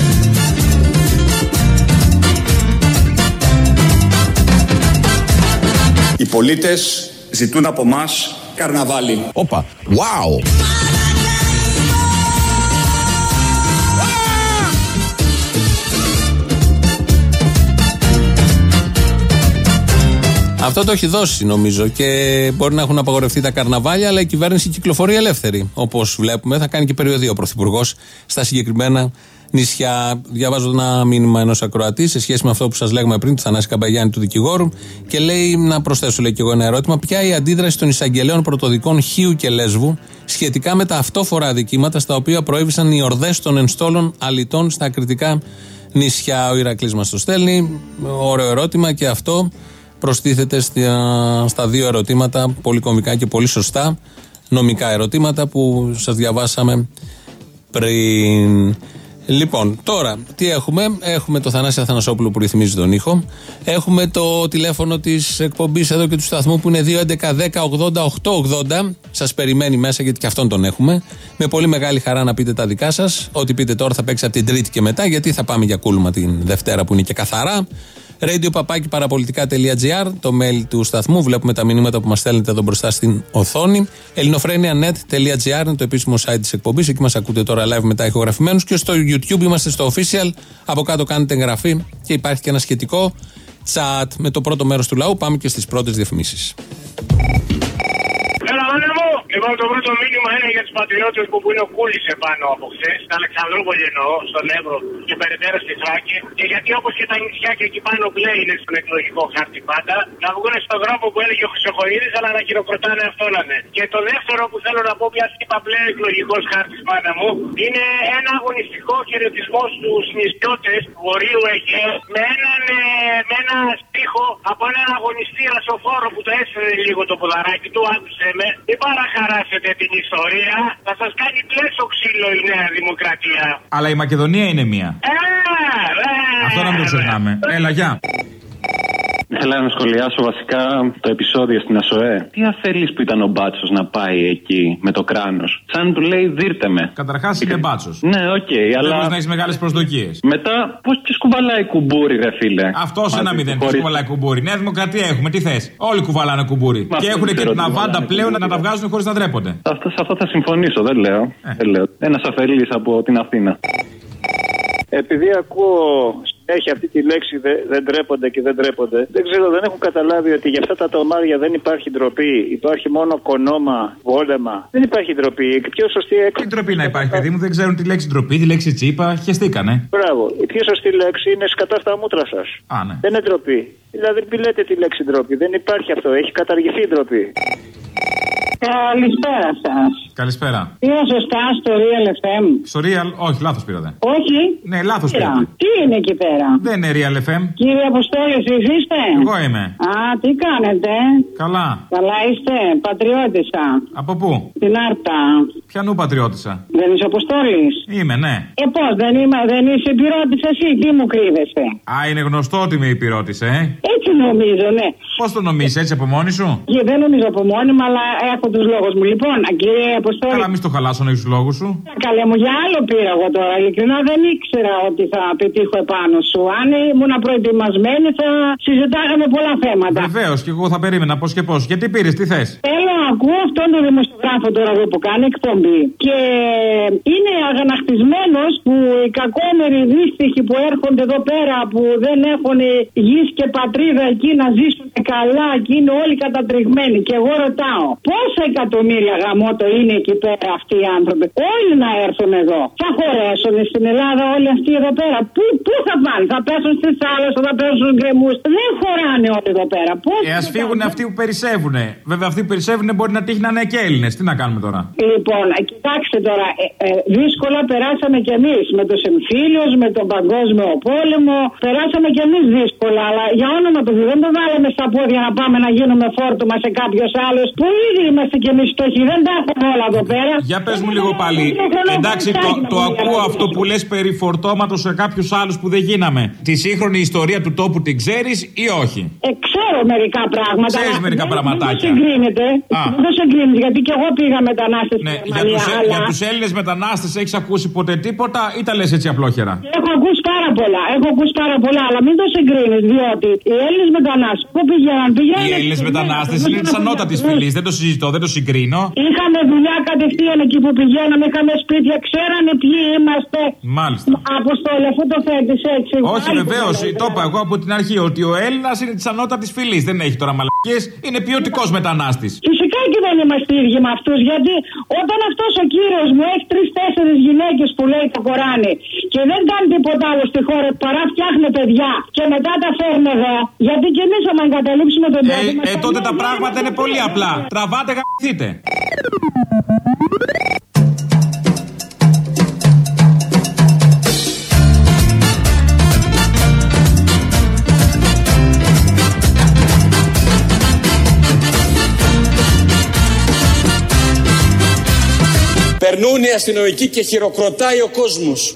Οι πολίτες ζητούν από μας καρναβάλι. Όπα. Wow. Αυτό το έχει δώσει νομίζω και μπορεί να έχουν απαγορευτεί τα καρναβάλια, αλλά η κυβέρνηση κυκλοφορεί ελεύθερη. Όπως βλέπουμε, θα κάνει και περιοδία ο Πρωθυπουργός στα συγκεκριμένα νησιά. Διαβάζω ένα μήνυμα ενός ακροατής σε σχέση με αυτό που σας λέγαμε πριν, του Θανάση Καμπαγιάννη του δικηγόρου, και λέει να προσθέσω λέει και εγώ ένα ερώτημα. Ποια η αντίδραση των εισαγγελέων πρωτοδικών Χίου και Λέσβου σχετικά με τα αυτόφορα αδικήματα στα οποία προέβησαν οι ορδές των ενστόλων αλητών στα κριτικά νησιά. Ο Ηρακλής μας το στέλνει. Ωραίο ερώτημα και αυτό προστίθεται στα, στα δύο ερωτήματα, πολύ κομβικά και πολύ σωστά, νομικά ερωτήματα που σας διαβάσαμε πριν. Λοιπόν, τώρα τι έχουμε; Έχουμε το Θανάση Αθανασόπουλο που ρυθμίζει τον ήχο. Έχουμε το τηλέφωνο της εκπομπής εδώ και του σταθμού που είναι 2.11.10.80.880. Σας περιμένει μέσα γιατί και αυτόν τον έχουμε. Με πολύ μεγάλη χαρά να πείτε τα δικά σας. Ό,τι πείτε τώρα θα παίξει από την Τρίτη και μετά γιατί θα πάμε για κούλμα την Δευτέρα που είναι και καθαρά. Radio παπάκι παραπολιτικά.gr, το mail του σταθμού. Βλέπουμε τα μηνύματα που μας στέλνετε εδώ μπροστά στην οθόνη. ελληνοφρένια.net.gr είναι το επίσημο site της εκπομπής. Εκεί μας ακούτε τώρα live μετά ηχογραφημένους. Και στο YouTube είμαστε στο official. Από κάτω κάνετε εγγραφή και υπάρχει και ένα σχετικό chat με το πρώτο μέρος του λαού. Πάμε και στις πρώτες διαφημίσεις. Έλα, άνεμο! Λοιπόν, το πρώτο μήνυμα είναι για τους πατριώτες που, που είναι ο Κούλης επάνω από χθες, στην Αλεξανδρούπολη εννοώ, στον Εύρο και περαιτέρω στη Θράκη. Και γιατί όπως και τα νησιά και εκεί πάνω μπλε είναι στον εκλογικό χάρτη πάντα, να βγουν στον δρόμο που έλεγε ο Χρυσοκοίδη, αλλά να χειροκροτάνε αυτό να είναι. Και το δεύτερο που θέλω να πω, μια είπα μπλε εκλογικός χάρτης πάντα μου, είναι ένα αγωνιστικό χαιρετισμό στους νησιώτες του Βορείου Αιγαίου με έναν ε, με ένα στίχο από έναν αγωνιστή ασοφόρο που το έσαιρε λίγο το ποδαράκι του, άκουσε με. Μην παραχαράσετε την ιστορία, θα σας κάνει πλέσο ξύλο η Νέα Δημοκρατία. Αλλά η Μακεδονία είναι μία. Ε, ε, Αυτό να μην το ξεχνάμε. Έλα, γεια. Ήθελα να σχολιάσω βασικά το επεισόδιο στην ΑΣΟΕΕ. Τι αφελή που ήταν ο μπάτσος να πάει εκεί με το κράνος. Σαν του λέει, δείρτε με. Καταρχάς είναι μπάτσος. Ναι, οκ, αλλά. Πρέπει να έχεις μεγάλες προσδοκίες. Μετά, πώς τη κουβαλάει κουμπούρι, ρε φίλε; Αυτός ένα Μαζί, μηδέν. Τι χωρίς- κουβαλάει κουμπούρι. Νέα Δημοκρατία έχουμε, τι θες; Όλοι κουβαλάνε κουμπούρι. Μα Και αυτός έχουν δεν και ξέρω την τι αβάντα κουβαλάνε πλέον να κουμπούρι. τα βγάζουν χωρίς να ντρέπονται. Αυτό, σε αυτό θα συμφωνήσω, δεν λέω. Δεν λέω. Ένας αφελή από την Αθήνα. Επειδή ακούω έχει αυτή τη λέξη δε- δεν τρέπονται και δεν τρέπονται. Δεν ξέρω, δεν έχουν καταλάβει ότι για αυτά τα τομάρια δεν υπάρχει ντροπή. Υπάρχει μόνο κονόμα, βόλεμα. Δεν υπάρχει ντροπή. Η πιο σωστή Τι έκφραση. ντροπή να υπάρχει, παιδί μου, δεν ξέρουν τη λέξη ντροπή, τη λέξη τσίπα, χεστήκανε. Μπράβο. Η πιο σωστή λέξη είναι σκατά στα μούτρα σας. Α, ναι. Δεν είναι ντροπή. Δηλαδή, μην λέτε τη λέξη ντροπή. Δεν υπάρχει αυτό. Έχει καταργηθεί η ντροπή. Καλησπέρα σας. Καλησπέρα. Πήρα σωστάς στο Real FM. Στο Real, όχι, λάθος πήρατε. Όχι. Ναι, λάθος Πήρα. πήρατε. Τι είναι εκεί πέρα; Δεν είναι Real FM. Κύριε Αποστόλη, εσείς είστε; Εγώ είμαι. Α, τι κάνετε; Καλά. Καλά είστε; Πατριώτησα. Από πού; Την Άρτα. Πιανού πατριώτησα; Δεν είσαι Αποστόλης; Είμαι, ναι. Ε, πώς, δεν, είμαι, δεν είσαι πυρώτης εσύ, τι μου κρύβεσαι; Α, είναι γνωστό ότι με υπηρώτησε, ε. Έτσι νομίζω, ναι. Πώς το νομίζεις, έτσι από μόνη σου; Και δεν νομίζω από μόνη μου, αλλά έχω τους λόγους μου. Λοιπόν, κύριε Αποστόλη. Καλά, μη στο χαλάσω να έχεις τους λόγους σου. Καλέ μου, για άλλο πήρα εγώ τώρα. Ειλικρινά δεν ήξερα ότι θα πετύχω επάνω σου. Αν ήμουν προετοιμασμένη θα συζητάγαμε πολλά θέματα. Βεβαίως, και εγώ θα περίμενα πώς και πώς. Γιατί πήρες, τι θες; Θέλω να ακούω αυτόν τον δημοσιογράφο τώρα εδώ που κάνει εκπομπή. Και είναι αγανακτισμένος που οι κακόμεροι δύστιχοι που έρχονται εδώ πέρα που δεν έχουν γης και πατρίδα εκεί να ζήσουν καλά και είναι όλοι κατατριγμένοι. Και εγώ ρωτάω, πόσα εκατομμύρια γαμότο είναι εκεί πέρα αυτοί οι άνθρωποι. Όλοι να έρθουν εδώ. Θα χωρέσουν στην Ελλάδα όλοι αυτοί εδώ πέρα. Πού, πού θα πάνε, θα πέσουν στις άλλε, θα πέσουν στους γκρεμούς. Δεν χωράνε όλοι εδώ πέρα. Πώς Ε, ας φύγουν αυτοί που περισσεύουν. Βέβαια, αυτοί που περισσεύουν μπορεί να τύχει να είναι και Έλληνες. Τι να κάνουμε τώρα; Λοιπόν, ε, κοιτάξτε τώρα, ε, ε, δύσκολα περάσαμε κι εμείς με το εμφύλιο, με τον Παγκόσμιο Πόλεμο. Περάσαμε κι εμείς δύσκολα, αλλά για όνομα του Θεού δεν το βάλαμε στα πόδια να πάμε να γίνουμε φόρτωμα σε κάποιος άλλος. Που ήδη είμαστε κι εμεί φτωχοί, δεν τα έχουμε όλα εδώ πέρα. Για πες μου λίγο πάλι. Εντάξει, το, το ακούω αυτό που λες περί φορτώματο σε κάποιους άλλους που δεν γίναμε. Τη σύγχρονη ιστορία του τόπου την ξέρεις ή όχι; Ε, ξέρω μερικά πράγματα. Ξέρεις αλλά μερικά δεν- πραγματάκια. Δεν συγκρίνεται. Α. Δεν το συγκρίνεται, γιατί και εγώ πήγα μετανάστες Ναι, στη για Γερμανία. του αλλά... για τους Έλληνες μετανάστες έχεις ακούσει ποτέ τίποτα ή τα λες έτσι απλόχερα; Έχω ακούσει πάρα πολλά. Έχω ακούσει πάρα πολλά, αλλά μην το συγκρίνεις, διότι οι Έλληνες μετανάστες που πήγαιναν, πήγαιναν. Οι Έλληνες μετανάστες είναι της ανώτατης φυλής. Δεν το συζητώ, δεν το συγκρίνω. Είχαμε δουλειά κατευθείαν εκεί που πηγαίναμε, είχαμε σπίτια, ξέρανε ποιοι είμαστε. Μάλιστα. Αποστόλη, αφού το θέτει έτσι. Όχι, Πάλι βεβαίως. το λέτε. Το είπα εγώ από την αρχή ότι ο Έλληνας είναι της ανώτατης φυλής. Δεν έχει τώρα μαλακίες. Είναι ποιοτικός μετανάστης. Φυσικά και δεν είμαστε ίδιοι με αυτούς, γιατί όταν αυτός ο κύριος μου έχει τρει-τέσσερι γυναίκες που λέει το Κοράνι και δεν κάνει τίποτα άλλο στη χώρα παρά φτιάχνει παιδιά και μετά τα φέρνει εδώ, γιατί και εμείς άμα εγκαταλείψουμε τον Ε, τόπο μας, ε, θα τότε λέμε, τα «Δεν πράγματα είναι είμαστε πολύ παιδιά». απλά. Τραβάτε, γαμπηθείτε. Περνούν οι αστυνομικοί και χειροκροτάει ο κόσμος.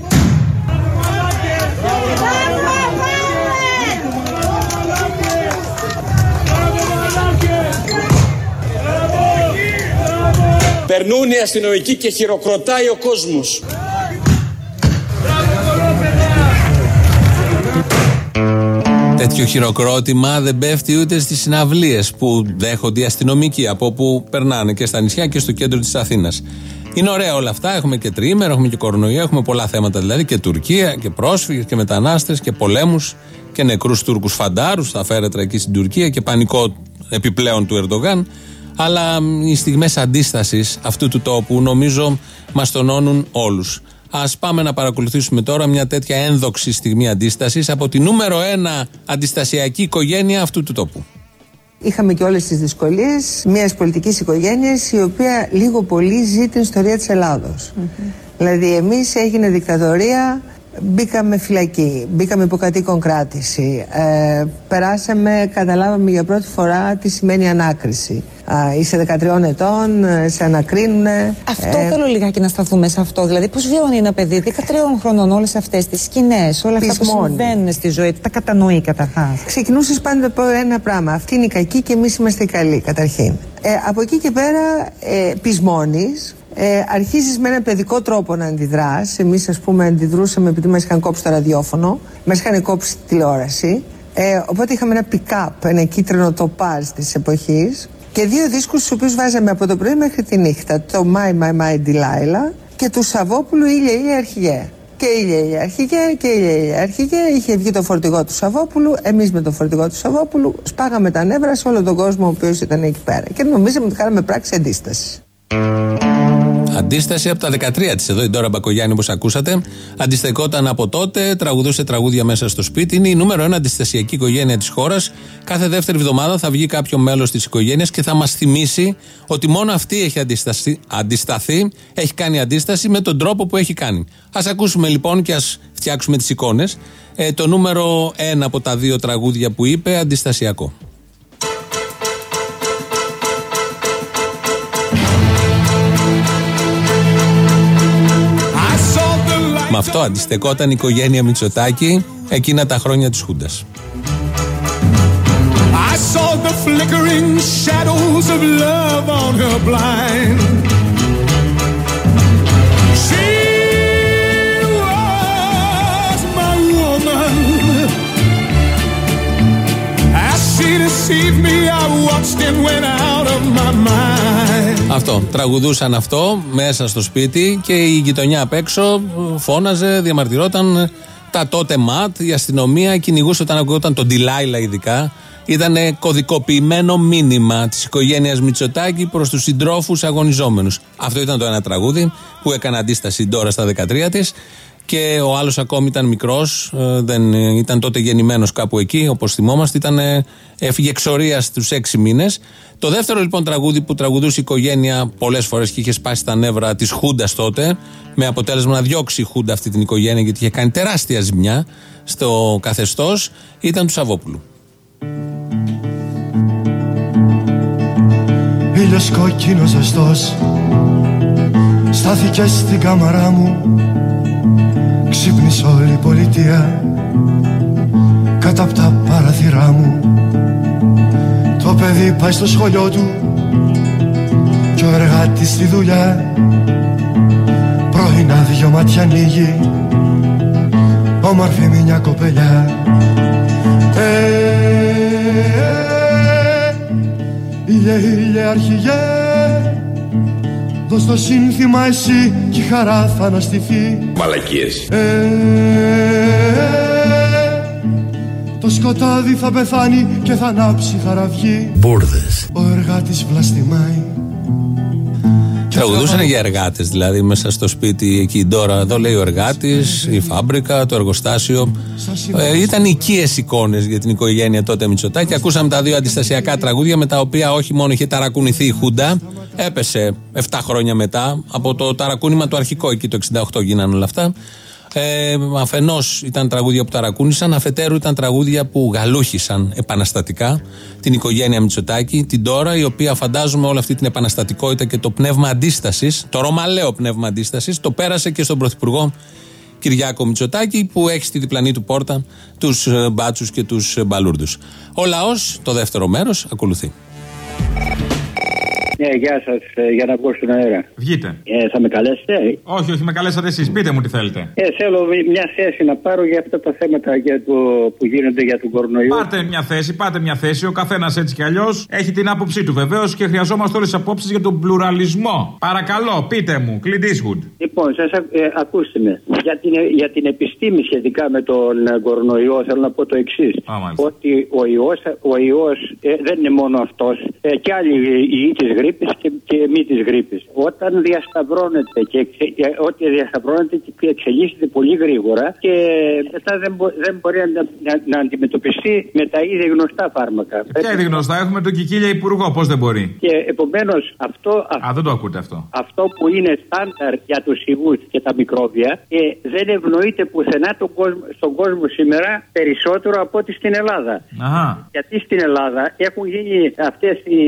Περνούν οι αστυνομικοί και χειροκροτάει ο κόσμος. Τέτοιο χειροκρότημα δεν πέφτει ούτε στις συναυλίες που δέχονται οι αστυνομικοί από όπου περνάνε και στα νησιά και στο κέντρο της Αθήνας. Είναι ωραία όλα αυτά. Έχουμε και τριήμερο, έχουμε και κορονοϊό, έχουμε πολλά θέματα δηλαδή. Και Τουρκία και πρόσφυγες και μετανάστες και πολέμους και νεκρούς Τούρκους φαντάρους στα φέρετρα εκεί στην Τουρκία και πανικό επιπλέον του Ερντογάν. Αλλά μ, οι στιγμές αντίστασης αυτού του τόπου νομίζω μας τονώνουν όλους. Α πάμε να παρακολουθήσουμε τώρα μια τέτοια ένδοξη στιγμή αντίστασης από τη νούμερο ένα αντιστασιακή οικογένεια αυτού του τόπου. Είχαμε και όλες τις δυσκολίες μιας πολιτικής οικογένειας η οποία λίγο πολύ ζει την ιστορία της ελλαδος Δηλαδή εμείς έγινε δικτατορία, μπήκαμε φυλακή, μπήκαμε υποκατοίκον κράτηση, ε, περάσαμε, καταλάβαμε για πρώτη φορά τι σημαίνει ανάκριση. Α, είσαι 13 ετών, ε, σε ανακρίνουν. Αυτό θέλω λιγάκι να σταθούμε σε αυτό. Δηλαδή, πώς βιώνει ένα παιδί 13 χρονών όλες αυτές τις σκηνές, όλα αυτά που Πεισμόνι. συμβαίνουν στη ζωή του. Τα κατανοεί καταρχάς. Ξεκινούσες πάντα από ένα πράγμα. Αυτή είναι η κακή και εμείς είμαστε οι καλοί, καταρχήν. Ε, από εκεί και πέρα, ε, πεισμώνεις, ε, αρχίζεις με ένα παιδικό τρόπο να αντιδράς. Εμείς, ας πούμε, αντιδρούσαμε επειδή μας είχαν κόψει το ραδιόφωνο, μας είχαν κόψει τη τηλεόραση. Ε, οπότε είχαμε ένα pick-up, ένα κίτρινο τοπάρ της εποχής και δύο δίσκους τους οποίους βάζαμε από το πρωί μέχρι τη νύχτα. Το My My My Delilah και του Σαββόπουλου Ήλια Ήλια Αρχηγέ. Και ήλια ήλια αρχηγέ και ήλια ήλια αρχηγέ. Είχε βγει το φορτηγό του Σαββόπουλου. Εμείς με το φορτηγό του Σαββόπουλου σπάγαμε τα νεύρα σε όλο τον κόσμο ο οποίος ήταν εκεί πέρα. Και νομίζαμε ότι κάναμε πράξη αντίστασης. Αντίσταση από τα 13 της εδώ, η Ντόρα Μπακογιάννη, όπως ακούσατε. Αντιστεκόταν από τότε, τραγουδούσε τραγούδια μέσα στο σπίτι. Είναι η νούμερο ένα αντιστασιακή οικογένεια της χώρας. Κάθε δεύτερη εβδομάδα θα βγει κάποιο μέλος της οικογένειας και θα μας θυμίσει ότι μόνο αυτή έχει αντισταθεί, αντισταθεί, έχει κάνει αντίσταση με τον τρόπο που έχει κάνει. Α ακούσουμε λοιπόν και ας φτιάξουμε τις εικόνες. Ε, το νούμερο ένα από τα δύο τραγούδια που είπε, αντιστασιακό. Αυτό αντιστεκόταν η οικογένεια Μητσοτάκη εκείνα τα χρόνια της Χούντας. I saw the flickering shadows of love on her blind. She was my woman. As she deceived me, I watched and went out of my mind. Αυτό. Τραγουδούσαν αυτό μέσα στο σπίτι και η γειτονιά απ' έξω φώναζε, διαμαρτυρόταν. Τα τότε ΜΑΤ, η αστυνομία κυνηγούσε όταν ακούγονταν τον Ντιλάιλα ειδικά. Ήταν κωδικοποιημένο μήνυμα της οικογένειας Μητσοτάκη προς τους συντρόφους αγωνιζόμενους. Αυτό ήταν το ένα τραγούδι που έκανε αντίσταση τώρα στα 13 της. Και ο άλλος ακόμη ήταν μικρός, δεν ήταν τότε γεννημένος κάπου εκεί, όπως θυμόμαστε. Ήταν, ε, έφυγε εξορία στους έξι μήνες. Το δεύτερο λοιπόν τραγούδι που τραγουδούσε η οικογένεια πολλές φορές και είχε σπάσει τα νεύρα της Χούντας τότε, με αποτέλεσμα να διώξει η Χούντα αυτή την οικογένεια γιατί είχε κάνει τεράστια ζημιά στο καθεστώς, ήταν του Σαββόπουλου. Ήλιος κόκκινος ζεστός Στάθηκε στην κάμαρά μου Ξύπνησε όλη η πολιτεία Κάτω από τα παραθυρά μου Το παιδί πάει στο σχολείο του Κι ο εργάτης στη δουλειά Πρωινά δυο μάτια ανοίγει Όμορφη μια κοπελιά ε, Ήλιε, ήλιε, αρχηγέ Δώσ' το σύνθημα εσύ κι η χαρά θα αναστηθεί Μαλακίες ε, Το σκοτάδι θα πεθάνει και θα ανάψει χαραυγή Μπούρδες Ο εργάτης βλαστημάει Τραγουδούσαν για εργάτες, δηλαδή μέσα στο σπίτι εκεί τώρα. Εδώ λέει ο εργάτης, η φάμπρικα, το εργοστάσιο. Ε, ήταν οικίες εικόνες για την οικογένεια τότε Μητσοτάκη. Ακούσαμε τα δύο αντιστασιακά τραγούδια με τα οποία όχι μόνο είχε ταρακουνηθεί η Χούντα, έπεσε 7 χρόνια μετά από το ταρακούνημα το αρχικό, εκεί το 68 γίνανε όλα αυτά. Ε, Αφενός ήταν τραγούδια που ταρακούνησαν, αφετέρου ήταν τραγούδια που γαλούχησαν επαναστατικά την οικογένεια Μητσοτάκη, την τώρα, η οποία φαντάζομαι όλη αυτή την επαναστατικότητα και το πνεύμα αντίστασης, το ρωμαλαίο πνεύμα αντίστασης, το πέρασε και στον Πρωθυπουργό Κυριάκο Μητσοτάκη, που έχει στη διπλανή του πόρτα τους μπάτσους και τους μπαλούρδους. Ο λαός, το δεύτερο μέρος, ακολουθεί. Ναι, γεια σας, για να βγω στον αέρα. Βγείτε. Ε, θα με καλέσετε; Όχι, όχι, με καλέσατε εσείς. Πείτε μου τι θέλετε. Ε, θέλω μια θέση να πάρω για αυτά τα θέματα για το, που γίνονται για τον κορονοϊό. Πάρτε μια θέση, πάτε μια θέση. Ο καθένας έτσι κι αλλιώς έχει την άποψή του βεβαίως και χρειαζόμαστε όλες τις απόψεις για τον πλουραλισμό. Παρακαλώ, πείτε μου, Clint Eastwood. Λοιπόν, σας ε, ακούστε με. Για την, για την επιστήμη σχετικά με τον ε, κορονοϊό, θέλω να πω το εξής. Ότι ο ιός ο ιός, ε, δεν είναι μόνο αυτός. Ε, και άλλοι ιοί τη γρήπης και, και μη της γρήπης. Όταν διασταυρώνεται και εξε, ε, ότι διασταυρώνεται και εξελίσσεται πολύ γρήγορα και μετά δεν, μπο, δεν μπορεί να, να, να αντιμετωπιστεί με τα ήδη γνωστά φάρμακα. Ποια ήδη γνωστά, έχουμε τον Κικίλια Υπουργό, πώς δεν μπορεί; Και επομένως αυτό, Α, δεν το ακούτε αυτό. αυτό που είναι στάνταρ για τους ιού και τα μικρόβια ε, δεν ευνοείται πουθενά τον κόσμο, στον κόσμο σήμερα περισσότερο από ό,τι στην Ελλάδα. Αχα. Γιατί στην Ελλάδα έχουν γίνει αυτές οι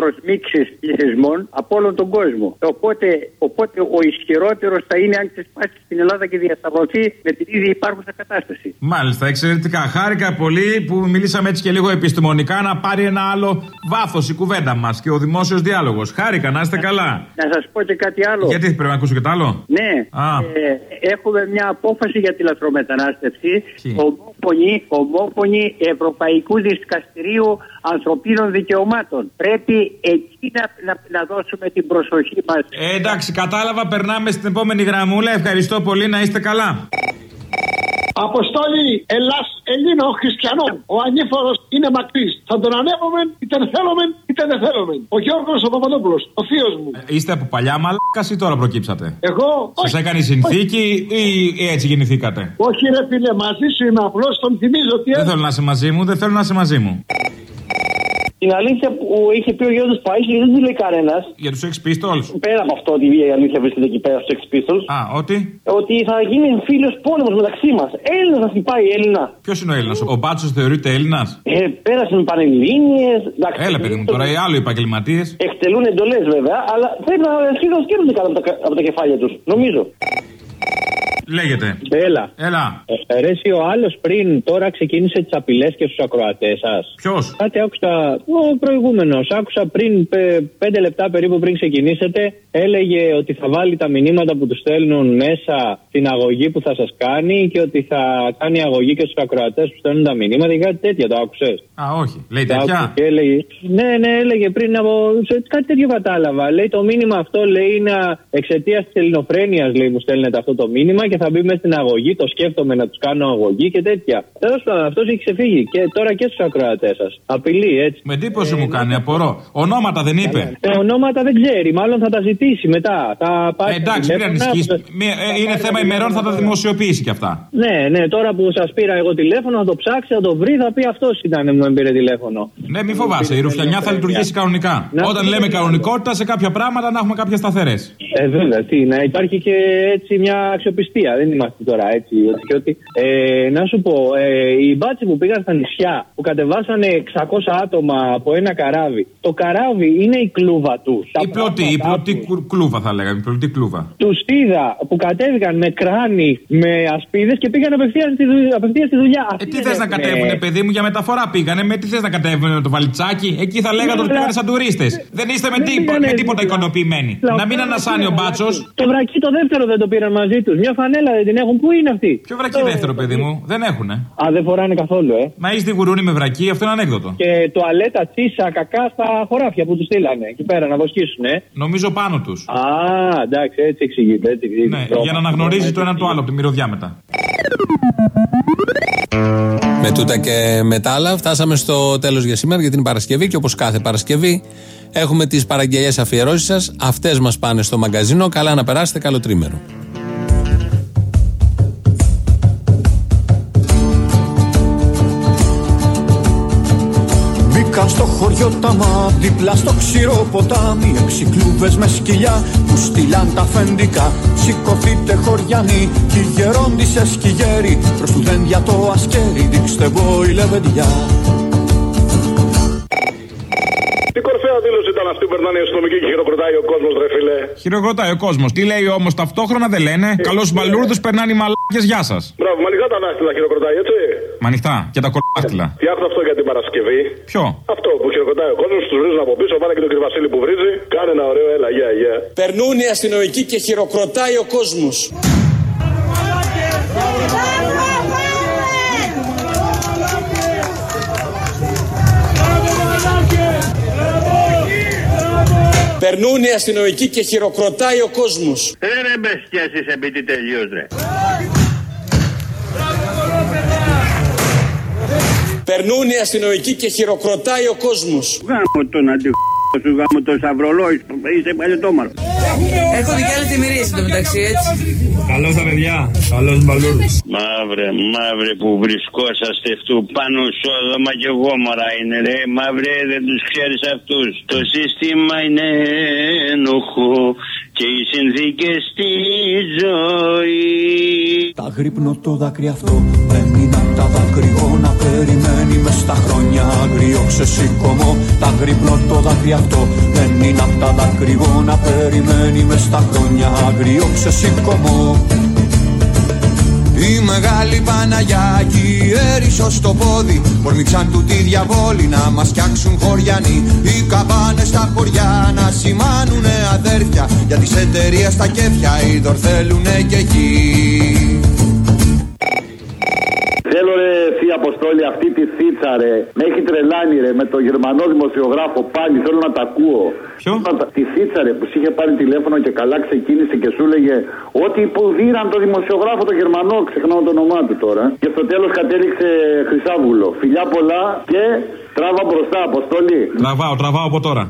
προσμίξεις πληθυσμών από όλον τον κόσμο. Οπότε, οπότε ο ισχυρότερος θα είναι αν ξεσπάσει στην Ελλάδα και διασταυρωθεί με την ίδια υπάρχουσα κατάσταση. Μάλιστα, εξαιρετικά. Χάρηκα πολύ που μιλήσαμε έτσι και λίγο επιστημονικά να πάρει ένα άλλο βάθος η κουβέντα μας και ο δημόσιος διάλογος. Χάρηκα, να είστε καλά. Να σας πω και κάτι άλλο. Γιατί πρέπει να ακούσω και το άλλο; Ναι, Α. ε, έχουμε μια απόφαση για τη λαθρομετανάστευση. Ομόφωνη, ομόφωνη Ευρωπαϊκού Δικαστηρίου Ανθρωπίνων Δικαιωμάτων. Πρέπει εκεί να, να, να δώσουμε την προσοχή μας. Ε, εντάξει, κατάλαβα, περνάμε στην επόμενη γραμμούλα. Ευχαριστώ πολύ, να είστε καλά. Αποστόλη Ελλάς Ελλήνων Χριστιανών. Ο ανήφορος είναι μακρύ. Θα τον ανέβουμε είτε θέλουμε είτε δεν θέλουμε. Ο Γιώργος ο Παπαδόπουλος, ο θείος μου. Ε, Είστε από παλιά μαλάκα ή τώρα προκύψατε; Εγώ. Σας έκανε η συνθήκη ή έτσι γεννηθήκατε; Όχι, ρε φίλε, μαζί σου είμαι απλώς τον θυμίζω ότι. Δεν θέλω να είσαι μαζί μου, δεν θέλω να είσαι μαζί μου. Την αλήθεια που είχε πει ο Γιώργος Παίση δεν τη λέει κανένας. Για τους Sex Pistols. Πέρα από αυτό ότι η αλήθεια βρίσκεται εκεί πέρα στους Sex Pistols. Α, ότι; Ότι θα γίνει φίλο πόλεμος μεταξύ μας. Έλληνας να χτυπάει Έλληνα. Ποιος είναι ο Έλληνας, ο Μπάτσος θεωρείται Έλληνας; Ε, πέρασε με πανελλήνιε. Έλα, παιδί μου, τώρα οι άλλοι επαγγελματίες. Εκτελούν εντολές βέβαια, αλλά πρέπει να σκέφτονται κάτω από τα, από τα κεφάλια τους. Νομίζω. Λέγεται. Έλα. Έλα. Ε, ρε, εσύ ο άλλος πριν τώρα ξεκίνησε τις απειλές και στους ακροατές σας. Ποιος; Κάτι άκουσα. Ο προηγούμενος. Άκουσα πριν πε- πέντε λεπτά περίπου πριν ξεκινήσετε. Έλεγε ότι θα βάλει τα μηνύματα που τους στέλνουν μέσα στην αγωγή που θα σας κάνει και ότι θα κάνει αγωγή και στους ακροατές που στέλνουν τα μηνύματα και κάτι τέτοια. Το άκουσες; Α, όχι. Λέει Το τέτοια; άκουσα και έλεγε, ναι, ναι, έλεγε πριν από. σε- Κάτι τέτοιο κατάλαβα. Λέει το μήνυμα αυτό λέει είναι εξαιτίας της ελληνοφρένειας, λέει μου στέλνετε αυτό το μήνυμα και θα μπει μέσα στην αγωγή, το σκέφτομαι να του κάνω αγωγή και τέτοια. Τέλο πάντων, αυτό έχει ξεφύγει και τώρα και στου ακροατέ σα. Απειλεί έτσι. Με εντύπωση μου κάνει, απορώ. Ονόματα δεν είπε. Ε, ονόματα δεν ξέρει, μάλλον θα τα ζητήσει μετά. Θα πάει Ε, εντάξει, μην τηλέφωνα. ανησυχεί. Είναι θέμα ημερών, θα τα δημοσιοποιήσει κι αυτά. Ναι, ναι, τώρα που σα πήρα εγώ τηλέφωνο, θα το ψάξει, θα το βρει, θα πει αυτό ήταν που με πήρε τηλέφωνο. Ναι, μη φοβάσαι. Η ρουφιανιά θα λειτουργήσει κανονικά. Όταν λέμε κανονικότητα, σε κάποια πράγματα να έχουμε κάποιε σταθερέ. Ε, βέβαια, τι, να υπάρχει και έτσι μια αξιοπιστία. Δεν είμαστε τώρα έτσι. Ότι και ότι. Ε, να σου πω, ε, οι μπάτσοι που πήγαν στα νησιά, που κατεβάσανε 600 άτομα από ένα καράβι, το καράβι είναι η κλούβα τους. Η πλωτή, η πλωτή κου- κλούβα θα λέγαμε. Η πλωτή κλούβα. Τους είδα που κατέβηκαν με κράνη, με ασπίδες και πήγαν απευθείας στη, δουλ- απευθείας στη δουλειά. Ε, τι θες να κατέβουνε, παιδί μου, για μεταφορά πήγανε. Με τι θες να κατέβουνε με το βαλιτσάκι; Εκεί θα λέγατε ότι αλλά- πήγανε σαν τουρίστες. Δεν είστε με, τίπο- με τίποτα ικανοποιημένοι. Να μην ανασάνει ο μπάτσος. Το βρακί το δεύτερο δεν το πήραν μαζί τους. Μια φανέλα δεν την έχουν. Πού είναι αυτή. Ποιο βρακί δεύτερο, παιδί μου; Δεν έχουνε. Α, δεν φοράνε καθόλου, ε. Μα είσαι γουρούνι με βρακί, αυτό είναι ανέκδοτο. Και τουαλέτα τσίσα κακά στα χωράφια που τους στείλανε εκεί πέρα να βοσκήσουν, ε. Νομίζω πάνω τους. Α, εντάξει, έτσι εξηγείται. Έτσι εξηγείται. Ναι, για να αναγνωρίζεις το ένα το άλλο από τη μυρωδιά μετά. Με τούτα και με τα άλλα, φτάσαμε στο τέλος για σήμερα για την Παρασκευή και όπως κάθε Παρασκευή έχουμε τις παραγγελίες αφιερώσεις σας. Αυτές μας πάνε στο μαγκαζίνο. Καλά να περάσετε, καλό τρίμερο. Στο χωριό τα μα, δίπλα στο ξηρό ποτάμι. Έξι κλούβες με σκυλιά που στείλαν τα αφεντικά. Σηκωθείτε χωριανοί κι οι γερόντισες κι οι γέροι Προς τους δέντια το ασκέρι, δείξτε μπόι λεβεντιά κορφαία δήλωση ήταν αυτή που περνάνε οι αστυνομικοί και χειροκροτάει ο κόσμος, ρε φιλέ. Χειροκροτάει ο κόσμος. Τι λέει όμως ταυτόχρονα δεν λένε. Καλώς μπαλούρδους περνάνε οι μαλάκες, γεια σας. Μπράβο, με ανοιχτά τα δάχτυλα χειροκροτάει, έτσι. Μα ανοιχτά και τα κολάχτυλα. Φτιάχνω αυτό για την Παρασκευή. Ποιο; Αυτό που χειροκροτάει ο κόσμος, τους βρίζουν από πίσω, πάνε και τον Κρυβασίλη που βρίζει. Κάνε ένα ωραίο, έλα, γεια, γεια. Περνούν οι αστυνομικοί και χειροκροτάει ο κόσμος. Περνούν οι αστυνομικοί και χειροκροτάει ο κόσμος. Δεν ρε με σκέσεις επειδή τελείως ρε. Περνούν οι αστυνομικοί και χειροκροτάει ο κόσμος. Γάμω τον αντιχ... σου γάμω το σταυρολόι, είσαι παλιωτόμαρχο. Έχω δει και άλλε τιμωρίε εντωμεταξύ, έτσι. Καλώς τα παιδιά, καλώς μπαλούρδου. Μαύρε, μαύρε που βρισκόσαστε αυτού πάνω σόδομα και γόμορα είναι ρε. Μαύρε δεν τους ξέρεις αυτούς. Το σύστημα είναι ένοχο και οι συνθήκες στη ζωή. Τα γρύπνο το δάκρυ αυτό πρέπει να τα δακρυγόνα Περιμένει μες στα χρόνια άγριο ξεσηκωμό Τα γρύπνο το δάκρυ αυτό. Δεν είναι απ' τα δακρυγόνα Περιμένει μες στα χρόνια άγριο ξεσηκωμό η μεγάλη Παναγιά κι η Έρισο στο πόδι Πορμίξαν του τη διαβόλη να μας φτιάξουν χωριανοί. Οι καμπάνες στα χωριά να σημάνουνε αδέρφια Για τις εταιρείες στα κέφια είδωρ θέλουνε και εκεί αυτή τη θίτσα ρε. Με έχει τρελάνει ρε με τον Γερμανό δημοσιογράφο πάλι. Θέλω να τα ακούω. Ποιο; Τη θίτσα ρε που σου είχε πάρει τηλέφωνο και καλά ξεκίνησε και σου έλεγε ότι υποδίραν τον δημοσιογράφο τον Γερμανό. Ξεχνάω το όνομά του τώρα. Και στο τέλος κατέληξε Χρυσάβουλο. Φιλιά πολλά και τράβα μπροστά Αποστόλη. Τραβάω, τραβάω από τώρα.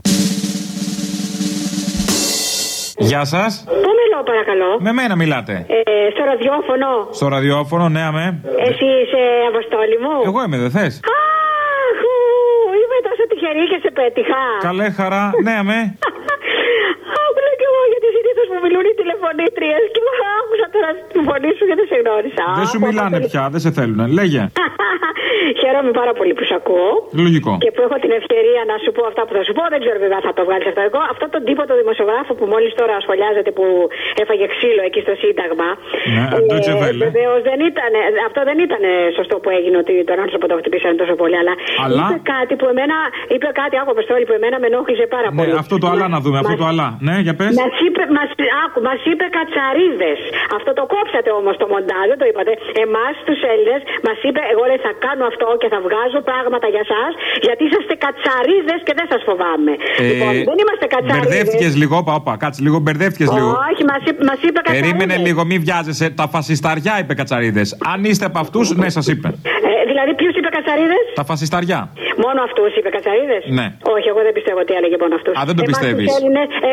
Γεια σας. Πού μιλώ, παρακαλώ; Με μένα μιλάτε. Ε, στο ραδιόφωνο. Στο ραδιόφωνο, ναι, αμέ. Εσύ είσαι αποστόλη μου; Εγώ είμαι, δεν θες; Αχ, ου, είμαι τόσο τυχερή και σε πέτυχα. Καλέ χαρά, ναι, αμέ. *laughs* Άκουλα κι εγώ γιατί συνήθως μου μιλούν οι τηλεφωνήτριες και εγώ άκουσα τώρα τη φωνή σου και δεν σε γνώρισα. Δεν σου Αχ, μιλάνε πολύ- πια, δεν σε θέλουνε. Λέγε. *laughs* Χαίρομαι πάρα πολύ που σε ακούω. Λογικό. Και που έχω την ευκαιρία να σου πω αυτά που θα σου πω. Δεν ξέρω βέβαια θα το βγάλεις αυτό. Εγώ αυτό τον τύπο το δημοσιογράφο που μόλις τώρα σχολιάζεται που έφαγε ξύλο εκεί στο Σύνταγμα. Ναι, Deutsche Welle. Βεβαίως δεν ήταν. Αυτό δεν ήταν σωστό που έγινε ότι τον άνθρωπο το χτυπήσανε τόσο πολύ. Αλλά, Αλλά; είπε κάτι που εμένα. Είπε κάτι, άκου Αποστόλη, που εμένα με ενόχλησε πάρα Ναι, πολύ. αυτό το αλλά να δούμε, αυτό Μας- το αλλά. Ναι, για πες. Μας είπε, μας, άκου, μας είπε κατσαρίδες. Αυτό το κόψατε όμως το μοντάζ, δεν το είπατε. Εμάς τους Έλληνες μας είπε, εγώ λέει θα κάνω αυτό αυτό και θα βγάζω πράγματα για εσά, γιατί είσαστε κατσαρίδες και δεν σας φοβάμαι. Ε, λοιπόν, δεν είμαστε κατσαρίδες. Μπερδεύτηκες λίγο, όπα, όπα, κάτσε λίγο, μπερδεύτηκες λίγο. Όχι, μας είπε, μας είπε κατσαρίδες. Περίμενε λίγο, μη βιάζεσαι. Τα φασισταριά είπε κατσαρίδες. Αν είστε από αυτούς, ναι, σας είπε. Ε, δηλαδή, ποιου είπε κατσαρίδες; Τα φασισταριά. Μόνο αυτούς είπε κατσαρίδες; Ναι. Όχι, εγώ δεν πιστεύω ότι έλεγε μόνο αυτούς. Α, δεν το πιστεύεις.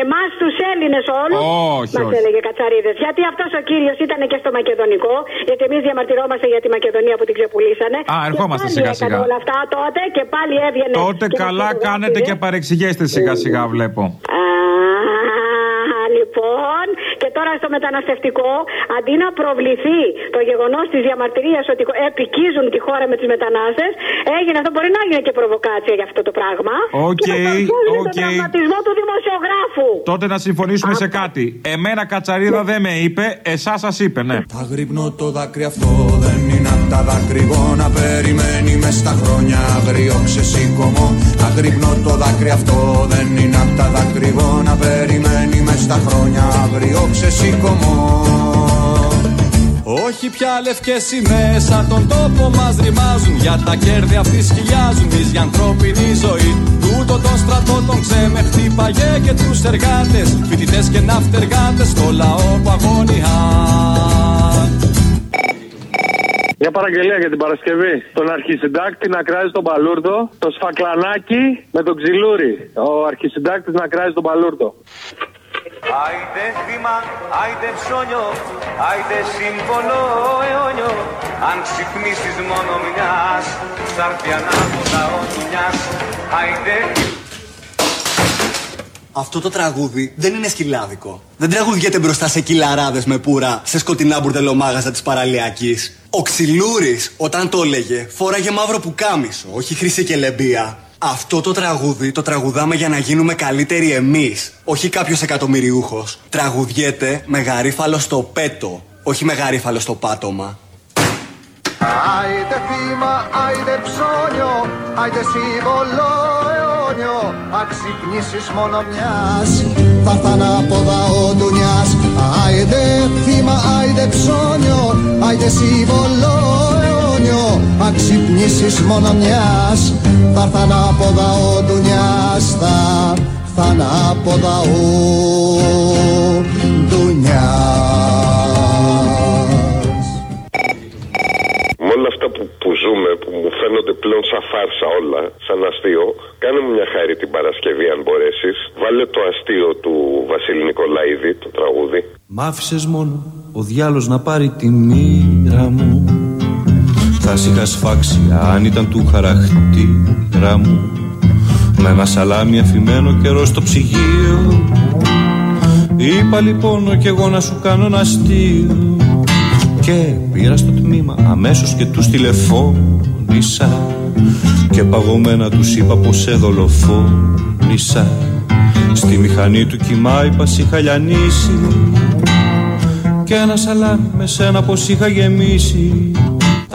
Εμάς τους Έλληνες όλους. Όχι, Μας όχι. έλεγε κατσαρίδες. Γιατί αυτός ο κύριος ήταν και στο Μακεδονικό. Γιατί εμείς διαμαρτυρόμαστε για τη Μακεδονία που την ξεπουλήσανε. Α, ερχόμαστε Και πάλι σιγά, έκανε σιγά. όλα αυτά τότε και πάλι έβγαινε. Τότε και μας καλά φωτογράφησε. κάνετε και παρεξηγέστε σιγά σιγά, βλέπω. Α, λοιπόν, και τώρα στο μεταναστευτικό, αντί να προβληθεί το γεγονός της διαμαρτυρίας ότι εποικίζουν τη χώρα με τους μετανάστες, έγινε αυτό. Μπορεί να έγινε και προβοκάτσια για αυτό το πράγμα. Οκ, και να παρουσιάζει οκ. τον τραυματισμό του δημοσιογράφου. Τότε να συμφωνήσουμε σε κάτι. Εμένα κατσαρίδα δεν με είπε, εσά σας είπε, ναι. Αγρύπνω το δάκρυ αυτό δεν είναι απ' τα δακρυγόνα Περιμένει μες στα χρόνια άγριο ξεσηκωμό Αγρύπνω το δάκρυ αυτό δεν είναι απ' τα δακρυγόνα Περιμένει μες στα χρόνια αγριό ξεσήκωμο Όχι πια λευκές σημαίες σαν τον τόπο μας ρημάζουν Για τα κέρδη αυτοί σκυλιάζουν εις για ανθρώπινη ζωή Τούτο τον στρατό τον ξέμε χτύπαγε και τους εργάτες Φοιτητές και ναυτεργάτες στο λαό που αγωνιά Μια παραγγελία για την Παρασκευή. Τον αρχισυντάκτη να κράζει τον παλούρδο, το σφακλανάκι με τον ξυλούρι. Ο αρχισυντάκτης να κράζει τον παλούρδο. Άιντε θύμα, άιντε ψώνιο, άιντε σύμβολο αιώνιο Αν ξυπνήσεις μόνο μιας, θα έρθει ανάποδα ο δουλειάς Άιντε Αυτό το τραγούδι δεν είναι σκυλάδικο. Δεν τραγουδιέται μπροστά σε κυλαράδες με πουρα σε σκοτεινά μπουρδελομάγαζα της παραλιακής. Ο Ξυλούρης όταν το έλεγε φόραγε μαύρο πουκάμισο, όχι χρυσή και λεμπία. Αυτό το τραγούδι το τραγουδάμε για να γίνουμε καλύτεροι εμείς, όχι κάποιος εκατομμυριούχος. Τραγουδιέται με γαρίφαλο στο πέτο, όχι με γαρίφαλο στο πάτωμα. Άιντε θύμα, άιντε ψώνιο, άιντε σύμβολο αιώνιο Αν ξυπνήσεις μόνο μιας, θα έρθ' ανάποδα ο ντουνιάς. Άιντε θύμα, άιντε ψώνιο, άιντε σύμβολο αιώνιο Αν ξυπνήσεις μόνο μιας, θα έρθ' ανάποδα ο ντουνιάς Θα έρθ' ανάποδα ο ζούμε, που μου φαίνονται πλέον σαν φάρσα όλα, σαν αστείο, κάνε μου μια χάρη την Παρασκευή αν μπορέσεις. Βάλε το αστείο του Βασίλη Νικολαίδη, το τραγούδι. Μ' άφησες μόνο ο διάλος να πάρει τη μοίρα μου. Θα σ' είχα σφάξει αν ήταν του χαρακτήρα μου. Με ένα σαλάμι αφημένο καιρό στο ψυγείο. Είπα λοιπόν κι εγώ να σου κάνω ένα αστείο Και πήρα στο τμήμα. Αμέσως και τους τηλεφώνησα Και παγωμένα τους είπα πως σε δολοφόνησα. Στη μηχανή του κοιμά είπα σ' είχα λιανίσει Και ένας σαλάμι μες σένα πως είχα γεμίσει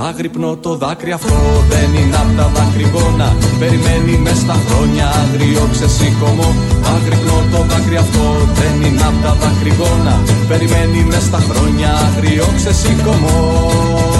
Αγρυπνώ το δάκρυ αυτό δεν είναι απ' τα δακρυγόνα Περιμένει μες στα χρόνια αγριό ξεσήκωμο. Αγρυπνώ το δάκρυ αυτό δεν είναι απ' τα δακρυγόνα Περιμένει μες στα χρόνια αγριό ξεσήκωμο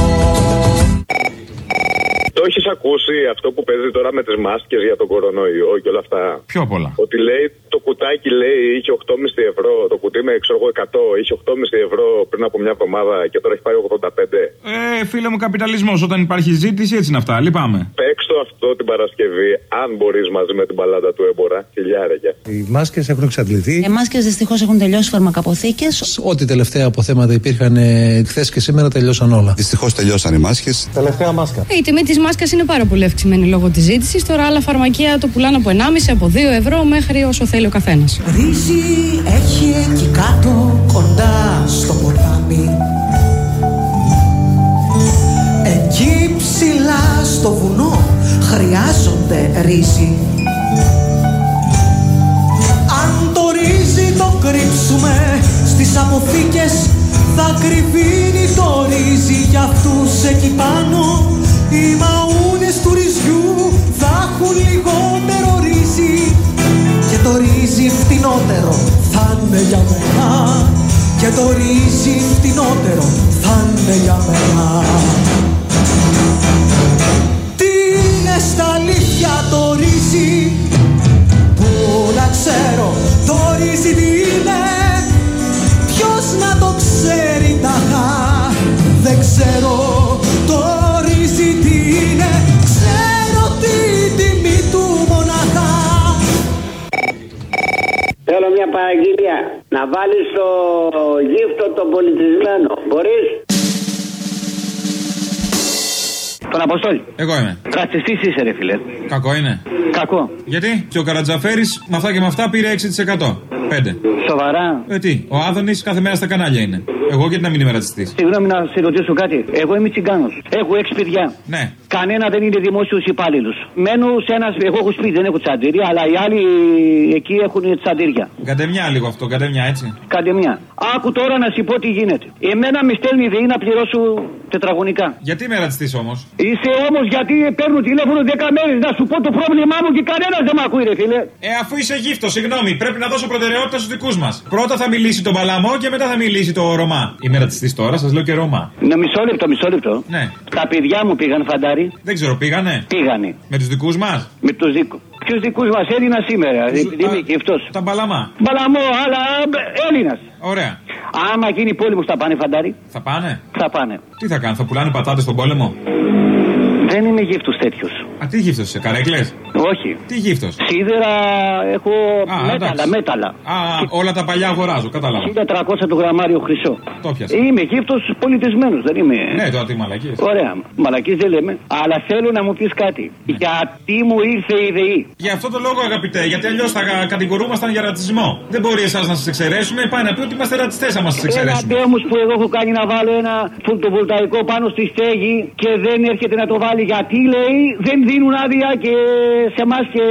Το έχεις ακούσει αυτό που παίζει τώρα με τις μάσκες για τον κορονοϊό και όλα αυτά; Πιο πολλά. Ότι λέει το κουτάκι λέει είχε 8,5 ευρώ. Το κουτί με ξέρω εγώ 100 είχε 8,5 ευρώ πριν από μια εβδομάδα και τώρα έχει πάει 85. Ε, φίλε μου, καπιταλισμός. Όταν υπάρχει ζήτηση, έτσι είναι αυτά. Λυπάμαι. Παίξ το αυτό την Παρασκευή, αν μπορείς μαζί με την παλάτα του έμπορα. Χιλιάρεκια. Οι μάσκες έχουν εξαντληθεί. Οι μάσκες δυστυχώς έχουν τελειώσει φαρμακαποθήκε. Ό,τι τελευταία αποθέματα υπήρχαν χθες και σήμερα τελειώσαν όλα. Δυστυχώς τελειώσαν οι μάσκες. Τελευταία μάσκα. Η τιμή της μάσκα είναι πάρα πολύ αυξημένη λόγω της ζήτησης. Τώρα άλλα φαρμακεία το πουλάνε από 1,5 από 2 ευρώ μέχρι όσο θέλει ο καθένας. Ρύζι έχει εκεί κάτω κοντά στο ποτάμι Εκεί ψηλά στο βουνό χρειάζονται ρύζι Αν το ρύζι το κρύψουμε στις αποθήκες θα κρυβίνει το ρύζι για αυτούς εκεί πάνω Οι μαούνες του ρυζιού θα έχουν λιγότερο ρύζι Και το ρύζι φτηνότερο θα είναι για μένα. Και το ρύζι φτηνότερο θα είναι για μένα. Τι στα αλήθεια το ρύζι; Πού να ξέρω το ρύζι τι είναι; Ποιος να το ξέρει ταχά; Δεν ξέρω μια παραγγελία. Να βάλεις το γύφτο το πολιτισμένο. Μπορείς; Τον Αποστόλη. Εγώ είμαι. Ρατσιστή είσαι, ρε φίλε. Κακό είναι. Κακό. Γιατί; Και ο Καρατζαφέρης με αυτά και με αυτά πήρε 6%. 5. Σοβαρά. Ε, τι, ο Άδωνης κάθε μέρα στα κανάλια είναι. Εγώ γιατί να μην είμαι ρατσιστή. Συγγνώμη να σε ρωτήσω κάτι. Εγώ είμαι τσιγκάνος. Έχω έξι παιδιά. Ναι. Κανένα δεν είναι δημόσιος υπάλληλος. Μένω σε ένα. Εγώ έχω σπίτι, δεν έχω τσαντήρια, αλλά οι άλλοι εκεί έχουν τσαντήρια. Καντεμιά λίγο αυτό, καντεμιά έτσι. Καντεμιά. Άκου τώρα να σου πω τι γίνεται. Εμένα με στέλνει η ΔΕΗ να πληρώσω τετραγωνικά. Γιατί είμαι ρατσιστή όμως; Είσαι όμως γιατί παίρνω τηλέφωνο 10 μέρες να σου πω το πρόβλημά μου και κανένας δεν με ακούει, ρε φίλε. Ε, αφού είσαι γύφτος, συγγνώμη, πρέπει να δώσω προτεραιότητα στους δικούς μας. Πρώτα θα μιλήσει τον Παλαμό και μετά θα μιλήσει το Ρωμά. Είμαι ρατσιστή τώρα, σας λέω και Ρωμά. Να μισό λεπτό, μισό λεπτό. Ναι. Τα παιδιά μου πήγαν φαντάρι. Δεν ξέρω, πήγανε; Πήγανε. Με τους δικούς μας; Με τους δικού. Ποιους δικούς μας; Έλληνας σήμερα, επειδή είμαι και αυτός. Τα Μπαλαμά. Μπαλαμό, αλλά Έλληνας. Ωραία. Άμα γίνει πόλεμος θα πάνε φαντάρι. Θα πάνε; Θα πάνε. Τι θα κάνουν, θα πουλάνε πατάτες στον πόλεμο; Δεν είμαι γύφτος τέτοιος. Α, τι γύφτος είσαι, καρέκλες; Όχι. Τι γύφτος; Σίδερα έχω Α, μέταλλα, εντάξει. μέταλλα. Α, όλα τα παλιά αγοράζω, κατάλαβα. 1300 το γραμμάριο χρυσό. Το πιάσα. Είμαι γύφτος πολιτισμένος, δεν είμαι. Ναι, τώρα τι μαλακίες. Ωραία, μαλακή δεν λέμε. Αλλά θέλω να μου πεις κάτι. Ναι. Γιατί μου ήρθε η ΔΕΗ. Για αυτό το λόγο, αγαπητέ, γιατί αλλιώς θα κατηγορούμασταν για ρατσισμό. Δεν μπορεί εσάς να σας εξαιρέσουν, πάει να πει ότι είμαστε ρατσιστές άμα σας Ένα εξαιρέσουν. τέμο που εγώ έχω κάνει να βάλω ένα φωτοβολταϊκό πάνω στη στέγη και δεν έρχεται να το βάλει γιατί λέει δεν δίνουν άδεια και σε εμάς και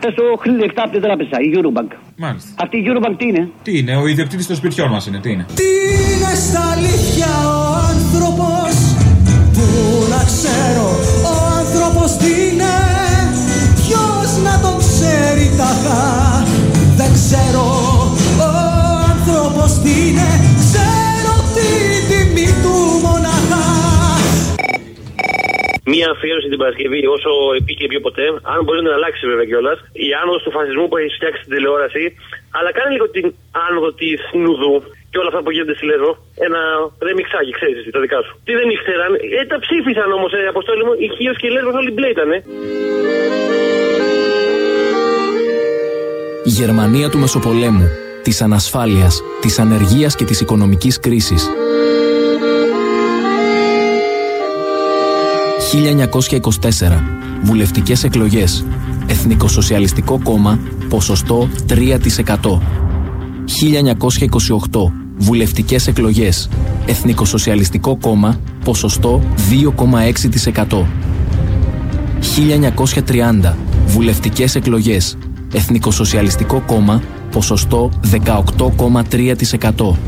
πες το λεφτά από την τράπεζα, η Eurobank. Μάλιστα. Αυτή η Eurobank τι είναι; Τι είναι, ο ιδιοκτήτης των σπιτιών μας είναι, τι είναι; Τι είναι στα αλήθεια ο άνθρωπος Πού να ξέρω ο άνθρωπος τι είναι; Ποιος να τον ξέρει ταχά Δεν ξέρω ο άνθρωπος τι είναι Ξέρω Μία αφιέρωση την Παρασκευή, όσο επίκαιη πιο ποτέ, αν μπορεί να αλλάξει βέβαια κιόλας, η άνοδος του φασισμού που έχει φτιάξει στην τηλεόραση, αλλά κάνει λίγο την άνοδο τη Νουδού και όλα αυτά που γίνονται στη Λέσβο. Ένα ρεμιξάκι, ξέρεις εσύ, τα δικά σου. Τι δεν ήξεραν, ε, τα ψήφισαν όμως, ε, αποστόλη μου, η Χίο και η Λέσβο όλοι μπλε ήτανε. Η Γερμανία του Μεσοπολέμου, της ανασφάλειας, της ανεργίας και της οικονομικής κρίσης. 1924. Βουλευτικές εκλογές. Εθνικοσοσιαλιστικό κόμμα. Ποσοστό 3%. 1928. Βουλευτικές εκλογές. Εθνικοσοσιαλιστικό κόμμα. Ποσοστό 2,6%. 1930. Βουλευτικές εκλογές. Εθνικοσοσιαλιστικό κόμμα. Ποσοστό 18,3%.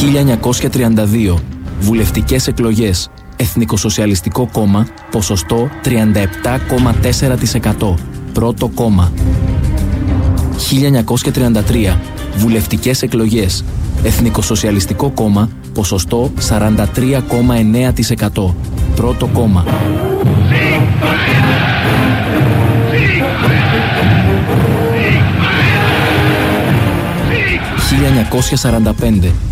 1932. Βουλευτικές εκλογές. Εθνικοσοσιαλιστικό κόμμα. Ποσοστό 37,4%. Πρώτο κόμμα. 1933. Βουλευτικές εκλογές. Εθνικοσοσιαλιστικό κόμμα. Ποσοστό 43,9%. Πρώτο κόμμα. 1945.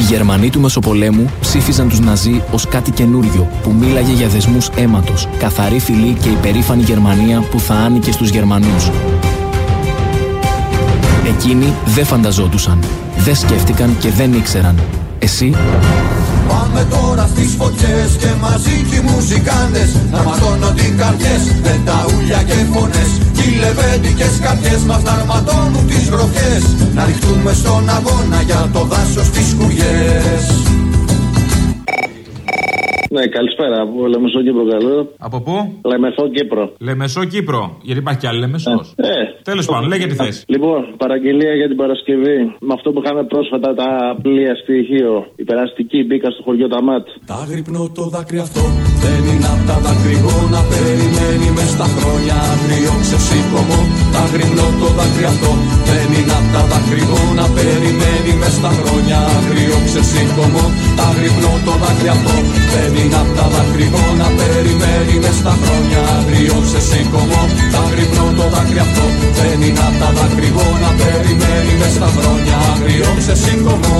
Οι Γερμανοί του Μεσοπολέμου ψήφιζαν τους Ναζί ως κάτι καινούριο που μίλαγε για δεσμούς αίματος, καθαρή φυλή και υπερήφανη Γερμανία που θα άνοικε στους Γερμανούς. Εκείνοι δεν φανταζόντουσαν, δεν σκέφτηκαν και δεν ήξεραν. Εσύ; Πάμε τώρα στις φωτιές και μαζί κι οι μουσικάντες Να ματώνονται οι καρδιές, δεν τα ούλια και φωνές. Κι οι λεβέντικες καρδιές μας να αρματώνουν τις γροφιές Να ρηχτούμε στον αγώνα για το δάσος τις κουριές Ναι, καλησπέρα. Από Λεμεσό Κύπρο, καλό. Από πού; Λεμεσό Κύπρο. Λεμεσό Κύπρο. Γιατί υπάρχει κι άλλη Λεμεσός. Ε, Τέλος πάντων, λέγε τη θέση. Λοιπόν, παραγγελία για την Παρασκευή. Με αυτό που είχαμε πρόσφατα τα πλοία στοιχείο. Η περαστική μπήκα στο χωριό Ταμάτ. Τα γρυπνό το δάκρυ αυτό δεν είναι απ' τα δακρυγόνα Περιμένει μες στα χρόνια αγριό ξεσήκωμο Τα γρυπνό το δάκρυ αυτό δεν είναι απ' τα δακρυγόνα Περιμένει μες στα χρόνια αγριό ξεσήκωμο Τα γρυπνό το δάκρυ αυτό δεν είναι απ' τα δακρυγόνα Περιμένει μες στα χρόνια αγριό ξεσήκωμο Τα γρυπνό το δάκρυ αυτό δεν είναι απ' τα δακρυγόνα Περιμένει μες στα χρόνια αγριό ξεσήκωμο